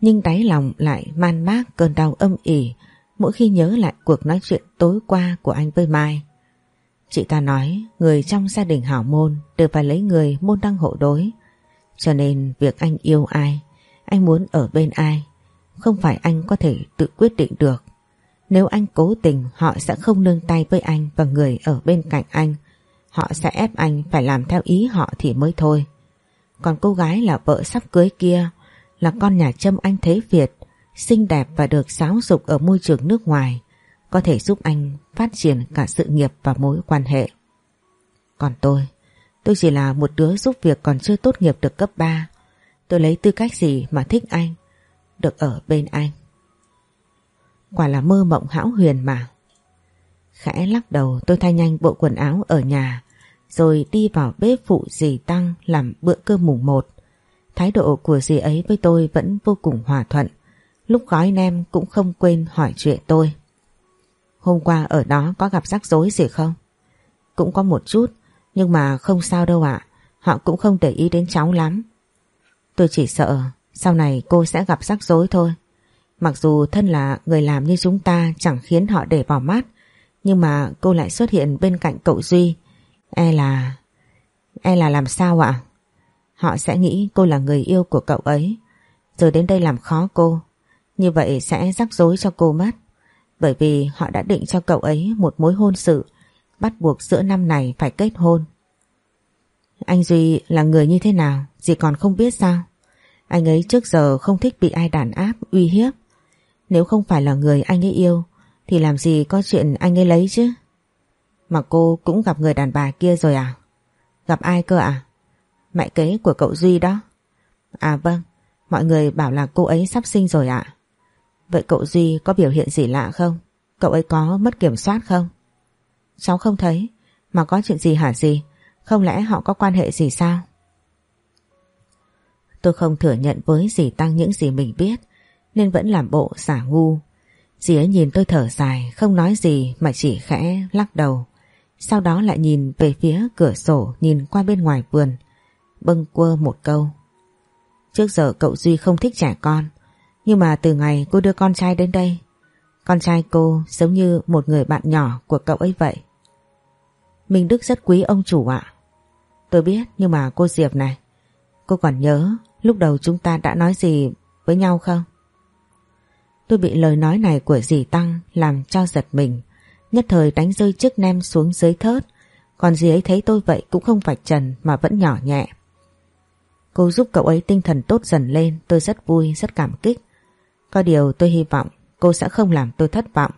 Nhưng đáy lòng lại man mác cơn đau âm ỉ mỗi khi nhớ lại cuộc nói chuyện tối qua của anh với Mai. Chị ta nói người trong gia đình hảo môn đều phải lấy người môn đăng hộ đối. Cho nên việc anh yêu ai, anh muốn ở bên ai, không phải anh có thể tự quyết định được. Nếu anh cố tình họ sẽ không nương tay với anh và người ở bên cạnh anh. Họ sẽ ép anh phải làm theo ý họ thì mới thôi. Còn cô gái là vợ sắp cưới kia là con nhà châm anh Thế Việt xinh đẹp và được giáo dục ở môi trường nước ngoài có thể giúp anh phát triển cả sự nghiệp và mối quan hệ. Còn tôi, tôi chỉ là một đứa giúp việc còn chưa tốt nghiệp được cấp 3. Tôi lấy tư cách gì mà thích anh, được ở bên anh. Quả là mơ mộng hão huyền mà. Khẽ lắc đầu tôi thay nhanh bộ quần áo ở nhà rồi đi vào bếp phụ dì Tăng làm bữa cơm mùng một. Thái độ của dì ấy với tôi vẫn vô cùng hòa thuận. Lúc gói nem cũng không quên hỏi chuyện tôi. Hôm qua ở đó có gặp rắc rối gì không? Cũng có một chút, nhưng mà không sao đâu ạ. Họ cũng không để ý đến cháu lắm. Tôi chỉ sợ sau này cô sẽ gặp rắc rối thôi. Mặc dù thân là người làm như chúng ta chẳng khiến họ để vào mắt, nhưng mà cô lại xuất hiện bên cạnh cậu Duy. E là... E là làm sao ạ? Họ sẽ nghĩ cô là người yêu của cậu ấy, rồi đến đây làm khó cô. Như vậy sẽ rắc rối cho cô mất. Bởi vì họ đã định cho cậu ấy một mối hôn sự, bắt buộc giữa năm này phải kết hôn. Anh Duy là người như thế nào, dì còn không biết sao? Anh ấy trước giờ không thích bị ai đàn áp, uy hiếp. Nếu không phải là người anh ấy yêu, thì làm gì có chuyện anh ấy lấy chứ? Mà cô cũng gặp người đàn bà kia rồi à? Gặp ai cơ à? Mẹ kế của cậu Duy đó. À vâng, mọi người bảo là cô ấy sắp sinh rồi ạ. Vậy cậu Duy có biểu hiện gì lạ không? Cậu ấy có mất kiểm soát không? Cháu không thấy. Mà có chuyện gì hả gì? Không lẽ họ có quan hệ gì sao? Tôi không thừa nhận với dì Tăng những gì mình biết nên vẫn làm bộ giả ngu. Dì ấy nhìn tôi thở dài không nói gì mà chỉ khẽ lắc đầu. Sau đó lại nhìn về phía cửa sổ, nhìn qua bên ngoài vườn, bâng quơ một câu. Trước giờ cậu Duy không thích trẻ con, nhưng mà từ ngày cô đưa con trai đến đây, con trai cô giống như một người bạn nhỏ của cậu ấy vậy. Minh Đức rất quý ông chủ ạ. Tôi biết, nhưng mà cô Diệp này, Cô còn nhớ lúc đầu chúng ta đã nói gì với nhau không? Tôi bị lời nói này của dì Tăng làm cho giật mình. Nhất thời đánh rơi chiếc nem xuống dưới thớt. Còn dì ấy thấy tôi vậy cũng không vạch trần mà vẫn nhỏ nhẹ. Cô giúp cậu ấy tinh thần tốt dần lên tôi rất vui, rất cảm kích. Có điều tôi hy vọng cô sẽ không làm tôi thất vọng.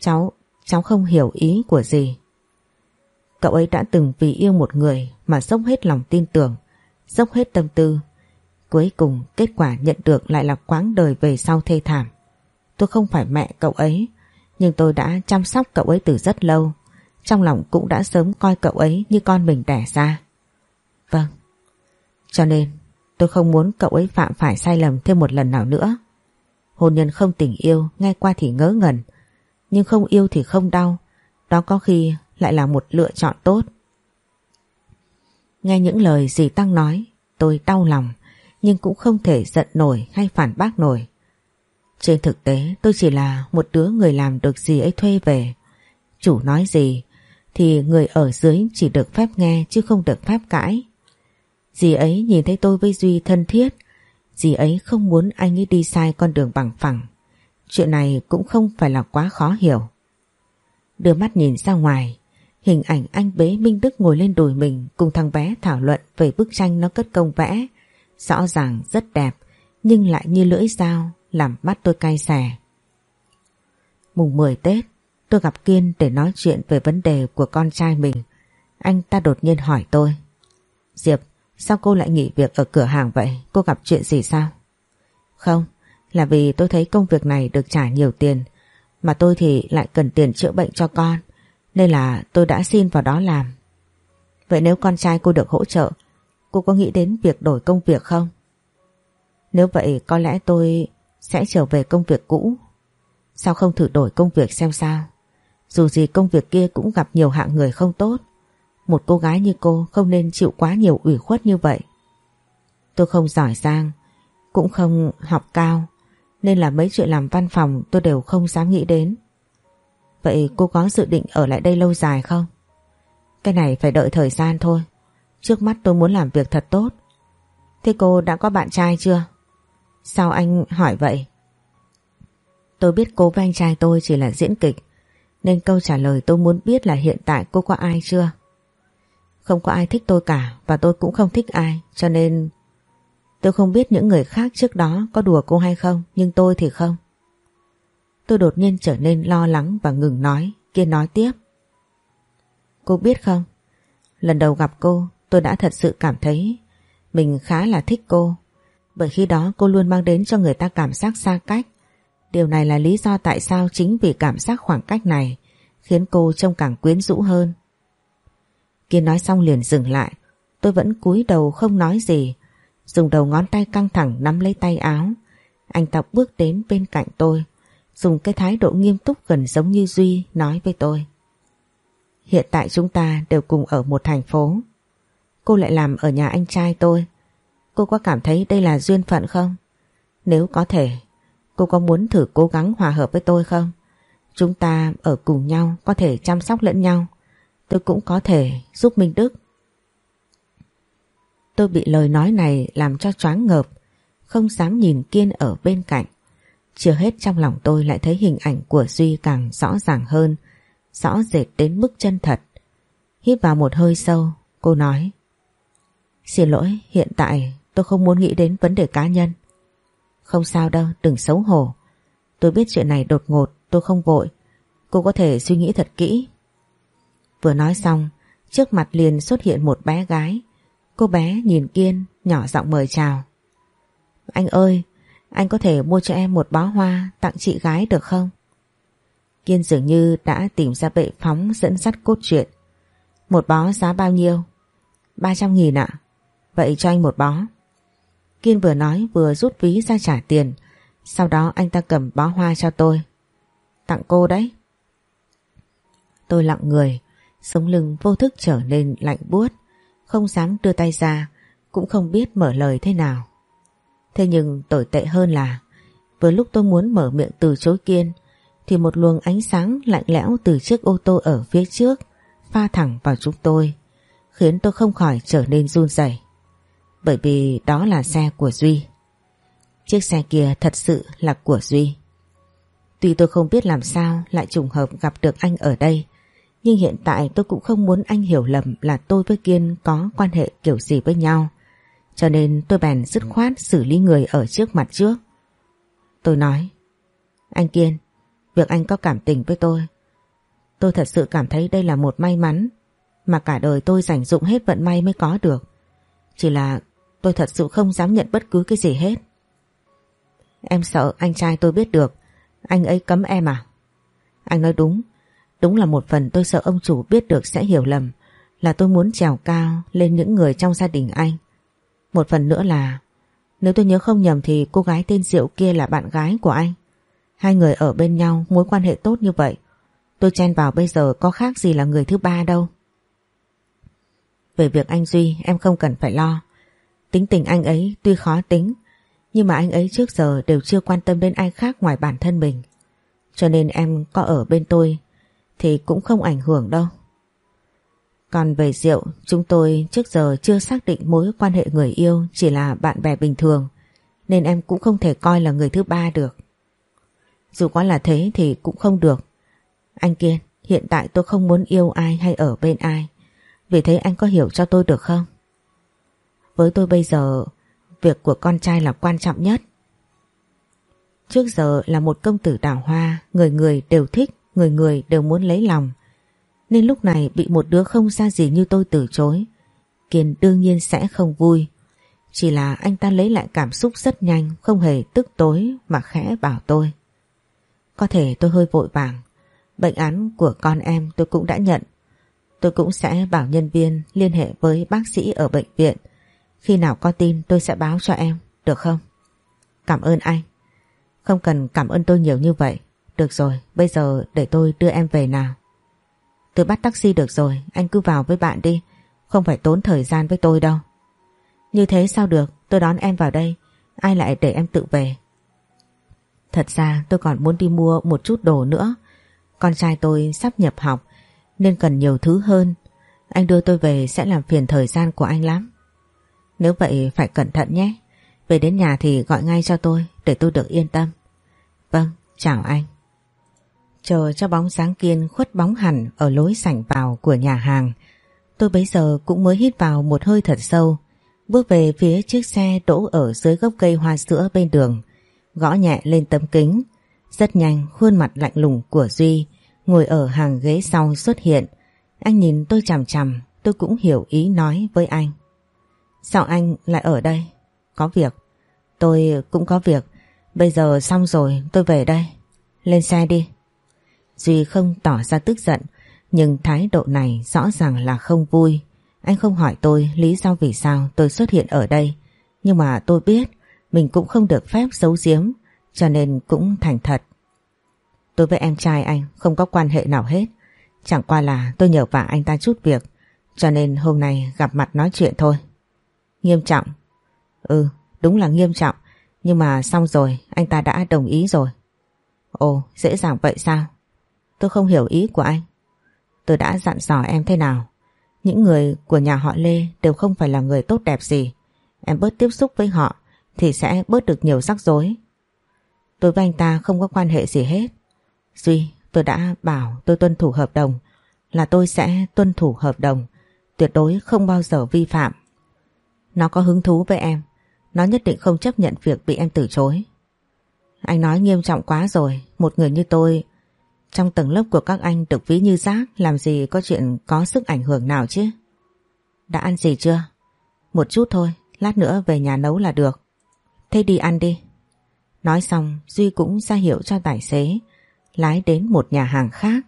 Cháu, cháu không hiểu ý của gì. Cậu ấy đã từng vì yêu một người mà dốc hết lòng tin tưởng, dốc hết tâm tư. Cuối cùng kết quả nhận được lại là quãng đời về sau thê thảm. Tôi không phải mẹ cậu ấy, nhưng tôi đã chăm sóc cậu ấy từ rất lâu. Trong lòng cũng đã sớm coi cậu ấy như con mình đẻ ra. Vâng. Cho nên tôi không muốn cậu ấy phạm phải sai lầm thêm một lần nào nữa. Hôn nhân không tình yêu, nghe qua thì ngớ ngẩn. Nhưng không yêu thì không đau. Đó có khi lại là một lựa chọn tốt. Nghe những lời dì Tăng nói, tôi đau lòng, nhưng cũng không thể giận nổi hay phản bác nổi. Trên thực tế tôi chỉ là một đứa người làm được gì ấy thuê về. Chủ nói gì thì người ở dưới chỉ được phép nghe chứ không được phép cãi. Dì ấy nhìn thấy tôi với Duy thân thiết, dì ấy không muốn anh ấy đi sai con đường bằng phẳng. Chuyện này cũng không phải là quá khó hiểu. Đưa mắt nhìn ra ngoài, Hình ảnh anh bế Minh Đức ngồi lên đùi mình cùng thằng bé thảo luận về bức tranh nó cất công vẽ. Rõ ràng rất đẹp nhưng lại như lưỡi dao làm mắt tôi cay xè. Mùng 10 Tết tôi gặp Kiên để nói chuyện về vấn đề của con trai mình. Anh ta đột nhiên hỏi tôi. Diệp, sao cô lại nghỉ việc ở cửa hàng vậy? Cô gặp chuyện gì sao? Không, là vì tôi thấy công việc này được trả nhiều tiền mà tôi thì lại cần tiền chữa bệnh cho con. Nên là tôi đã xin vào đó làm. Vậy nếu con trai cô được hỗ trợ, cô có nghĩ đến việc đổi công việc không? Nếu vậy có lẽ tôi sẽ trở về công việc cũ. Sao không thử đổi công việc xem sao? Dù gì công việc kia cũng gặp nhiều hạng người không tốt. Một cô gái như cô không nên chịu quá nhiều ủy khuất như vậy. Tôi không giỏi giang, cũng không học cao, nên là mấy chuyện làm văn phòng tôi đều không dám nghĩ đến. Vậy cô có dự định ở lại đây lâu dài không? Cái này phải đợi thời gian thôi. Trước mắt tôi muốn làm việc thật tốt. Thế cô đã có bạn trai chưa? Sao anh hỏi vậy? Tôi biết cô với anh trai tôi chỉ là diễn kịch. Nên câu trả lời tôi muốn biết là hiện tại cô có ai chưa? Không có ai thích tôi cả và tôi cũng không thích ai cho nên tôi không biết những người khác trước đó có đùa cô hay không nhưng tôi thì không. Tôi đột nhiên trở nên lo lắng và ngừng nói, Kiên nói tiếp. Cô biết không, lần đầu gặp cô tôi đã thật sự cảm thấy mình khá là thích cô. Bởi khi đó cô luôn mang đến cho người ta cảm giác xa cách. Điều này là lý do tại sao chính vì cảm giác khoảng cách này khiến cô trông càng quyến rũ hơn. Kiên nói xong liền dừng lại, tôi vẫn cúi đầu không nói gì, dùng đầu ngón tay căng thẳng nắm lấy tay áo. Anh ta bước đến bên cạnh tôi, dùng cái thái độ nghiêm túc gần giống như Duy nói với tôi. Hiện tại chúng ta đều cùng ở một thành phố. Cô lại làm ở nhà anh trai tôi. Cô có cảm thấy đây là duyên phận không? Nếu có thể, cô có muốn thử cố gắng hòa hợp với tôi không? Chúng ta ở cùng nhau có thể chăm sóc lẫn nhau. Tôi cũng có thể giúp Minh Đức. Tôi bị lời nói này làm cho choáng ngợp, không dám nhìn Kiên ở bên cạnh. Chưa hết trong lòng tôi lại thấy hình ảnh của Duy càng rõ ràng hơn, rõ rệt đến mức chân thật. Hít vào một hơi sâu, cô nói Xin lỗi, hiện tại tôi không muốn nghĩ đến vấn đề cá nhân. Không sao đâu, đừng xấu hổ. Tôi biết chuyện này đột ngột, tôi không vội. Cô có thể suy nghĩ thật kỹ. Vừa nói xong, trước mặt liền xuất hiện một bé gái. Cô bé nhìn Kiên, nhỏ giọng mời chào. Anh ơi, anh có thể mua cho em một bó hoa tặng chị gái được không? Kiên dường như đã tìm ra bệ phóng dẫn dắt cốt truyện. Một bó giá bao nhiêu? 300 nghìn ạ. Vậy cho anh một bó. Kiên vừa nói vừa rút ví ra trả tiền. Sau đó anh ta cầm bó hoa cho tôi. Tặng cô đấy. Tôi lặng người, sống lưng vô thức trở nên lạnh buốt, không dám đưa tay ra, cũng không biết mở lời thế nào. Thế nhưng tồi tệ hơn là, vừa lúc tôi muốn mở miệng từ chối Kiên, thì một luồng ánh sáng lạnh lẽo từ chiếc ô tô ở phía trước pha thẳng vào chúng tôi, khiến tôi không khỏi trở nên run rẩy. Bởi vì đó là xe của Duy. Chiếc xe kia thật sự là của Duy. Tuy tôi không biết làm sao lại trùng hợp gặp được anh ở đây, nhưng hiện tại tôi cũng không muốn anh hiểu lầm là tôi với Kiên có quan hệ kiểu gì với nhau. Cho nên tôi bèn dứt khoát xử lý người ở trước mặt trước. Tôi nói, anh Kiên, việc anh có cảm tình với tôi. Tôi thật sự cảm thấy đây là một may mắn mà cả đời tôi dành dụng hết vận may mới có được. Chỉ là tôi thật sự không dám nhận bất cứ cái gì hết. Em sợ anh trai tôi biết được, anh ấy cấm em à? Anh nói đúng, đúng là một phần tôi sợ ông chủ biết được sẽ hiểu lầm là tôi muốn trèo cao lên những người trong gia đình anh. Một phần nữa là nếu tôi nhớ không nhầm thì cô gái tên Diệu kia là bạn gái của anh. Hai người ở bên nhau mối quan hệ tốt như vậy. Tôi chen vào bây giờ có khác gì là người thứ ba đâu. Về việc anh Duy em không cần phải lo. Tính tình anh ấy tuy khó tính nhưng mà anh ấy trước giờ đều chưa quan tâm đến ai khác ngoài bản thân mình. Cho nên em có ở bên tôi thì cũng không ảnh hưởng đâu. Còn về rượu chúng tôi trước giờ chưa xác định mối quan hệ người yêu chỉ là bạn bè bình thường, nên em cũng không thể coi là người thứ ba được. Dù có là thế thì cũng không được. Anh Kiên, hiện tại tôi không muốn yêu ai hay ở bên ai, vì thế anh có hiểu cho tôi được không? Với tôi bây giờ, việc của con trai là quan trọng nhất. Trước giờ là một công tử đào hoa, người người đều thích, người người đều muốn lấy lòng. Nên lúc này bị một đứa không xa gì như tôi từ chối Kiên đương nhiên sẽ không vui Chỉ là anh ta lấy lại cảm xúc rất nhanh Không hề tức tối mà khẽ bảo tôi Có thể tôi hơi vội vàng Bệnh án của con em tôi cũng đã nhận Tôi cũng sẽ bảo nhân viên liên hệ với bác sĩ ở bệnh viện. Khi nào có tin tôi sẽ báo cho em Được không? Cảm ơn anh. Không cần cảm ơn tôi nhiều như vậy. Được rồi, bây giờ để tôi đưa em về nào. Tôi bắt taxi được rồi, anh cứ vào với bạn đi, không phải tốn thời gian với tôi đâu. Như thế sao được, tôi đón em vào đây, ai lại để em tự về. Thật ra tôi còn muốn đi mua một chút đồ nữa, con trai tôi sắp nhập học nên cần nhiều thứ hơn. Anh đưa tôi về sẽ làm phiền thời gian của anh lắm. Nếu vậy phải cẩn thận nhé. Về đến nhà thì gọi ngay cho tôi để tôi được yên tâm. Vâng, chào anh. Chờ cho bóng sáng kiên khuất bóng hẳn ở lối sảnh vào của nhà hàng. Tôi bấy giờ cũng mới hít vào một hơi thật sâu. Bước về phía chiếc xe đỗ ở dưới gốc cây hoa sữa bên đường. Gõ nhẹ lên tấm kính. Rất nhanh khuôn mặt lạnh lùng của Duy ngồi ở hàng ghế sau xuất hiện. Anh nhìn tôi chằm chằm, tôi cũng hiểu ý nói với anh. Sao anh lại ở đây? Có việc. Tôi cũng có việc. Bây giờ xong rồi, tôi về đây. Lên xe đi. Duy không tỏ ra tức giận, nhưng thái độ này rõ ràng là không vui. Anh không hỏi tôi lý do vì sao tôi xuất hiện ở đây nhưng mà tôi biết, mình cũng không được phép giấu giếm, cho nên cũng thành thật. Tôi với em trai anh không có quan hệ nào hết chẳng qua là tôi nhờ vả anh ta chút việc cho nên hôm nay gặp mặt nói chuyện thôi. Nghiêm trọng. Ừ, đúng là nghiêm trọng nhưng mà xong rồi anh ta đã đồng ý rồi. Ồ, dễ dàng vậy sao? Tôi không hiểu ý của anh. Tôi đã dặn dò em thế nào. Những người của nhà họ Lê đều không phải là người tốt đẹp gì. Em bớt tiếp xúc với họ thì sẽ bớt được nhiều rắc rối. Tôi với anh ta không có quan hệ gì hết. Duy, tôi đã bảo tôi tuân thủ hợp đồng là tôi sẽ tuân thủ hợp đồng. Tuyệt đối không bao giờ vi phạm. Nó có hứng thú với em. Nó nhất định không chấp nhận việc bị em từ chối. Anh nói nghiêm trọng quá rồi. Một người như tôi trong tầng lớp của các anh được ví như rác làm gì có chuyện có sức ảnh hưởng nào chứ. Đã ăn gì chưa? Một chút thôi, lát nữa về nhà nấu là được. Thế đi ăn đi. Nói xong Duy cũng ra hiệu cho tài xế lái đến một nhà hàng khác.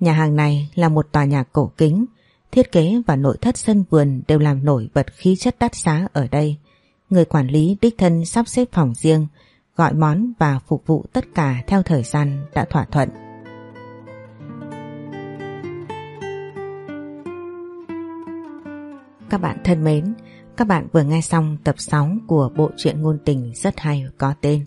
Nhà hàng này là một tòa nhà cổ kính, thiết kế và nội thất sân vườn đều làm nổi bật khí chất đắt giá ở đây. Người quản lý đích thân sắp xếp phòng riêng, gọi món và phục vụ tất cả theo thời gian đã thỏa thuận. Các bạn thân mến, các bạn vừa nghe xong tập 6 của bộ truyện ngôn tình rất hay có tên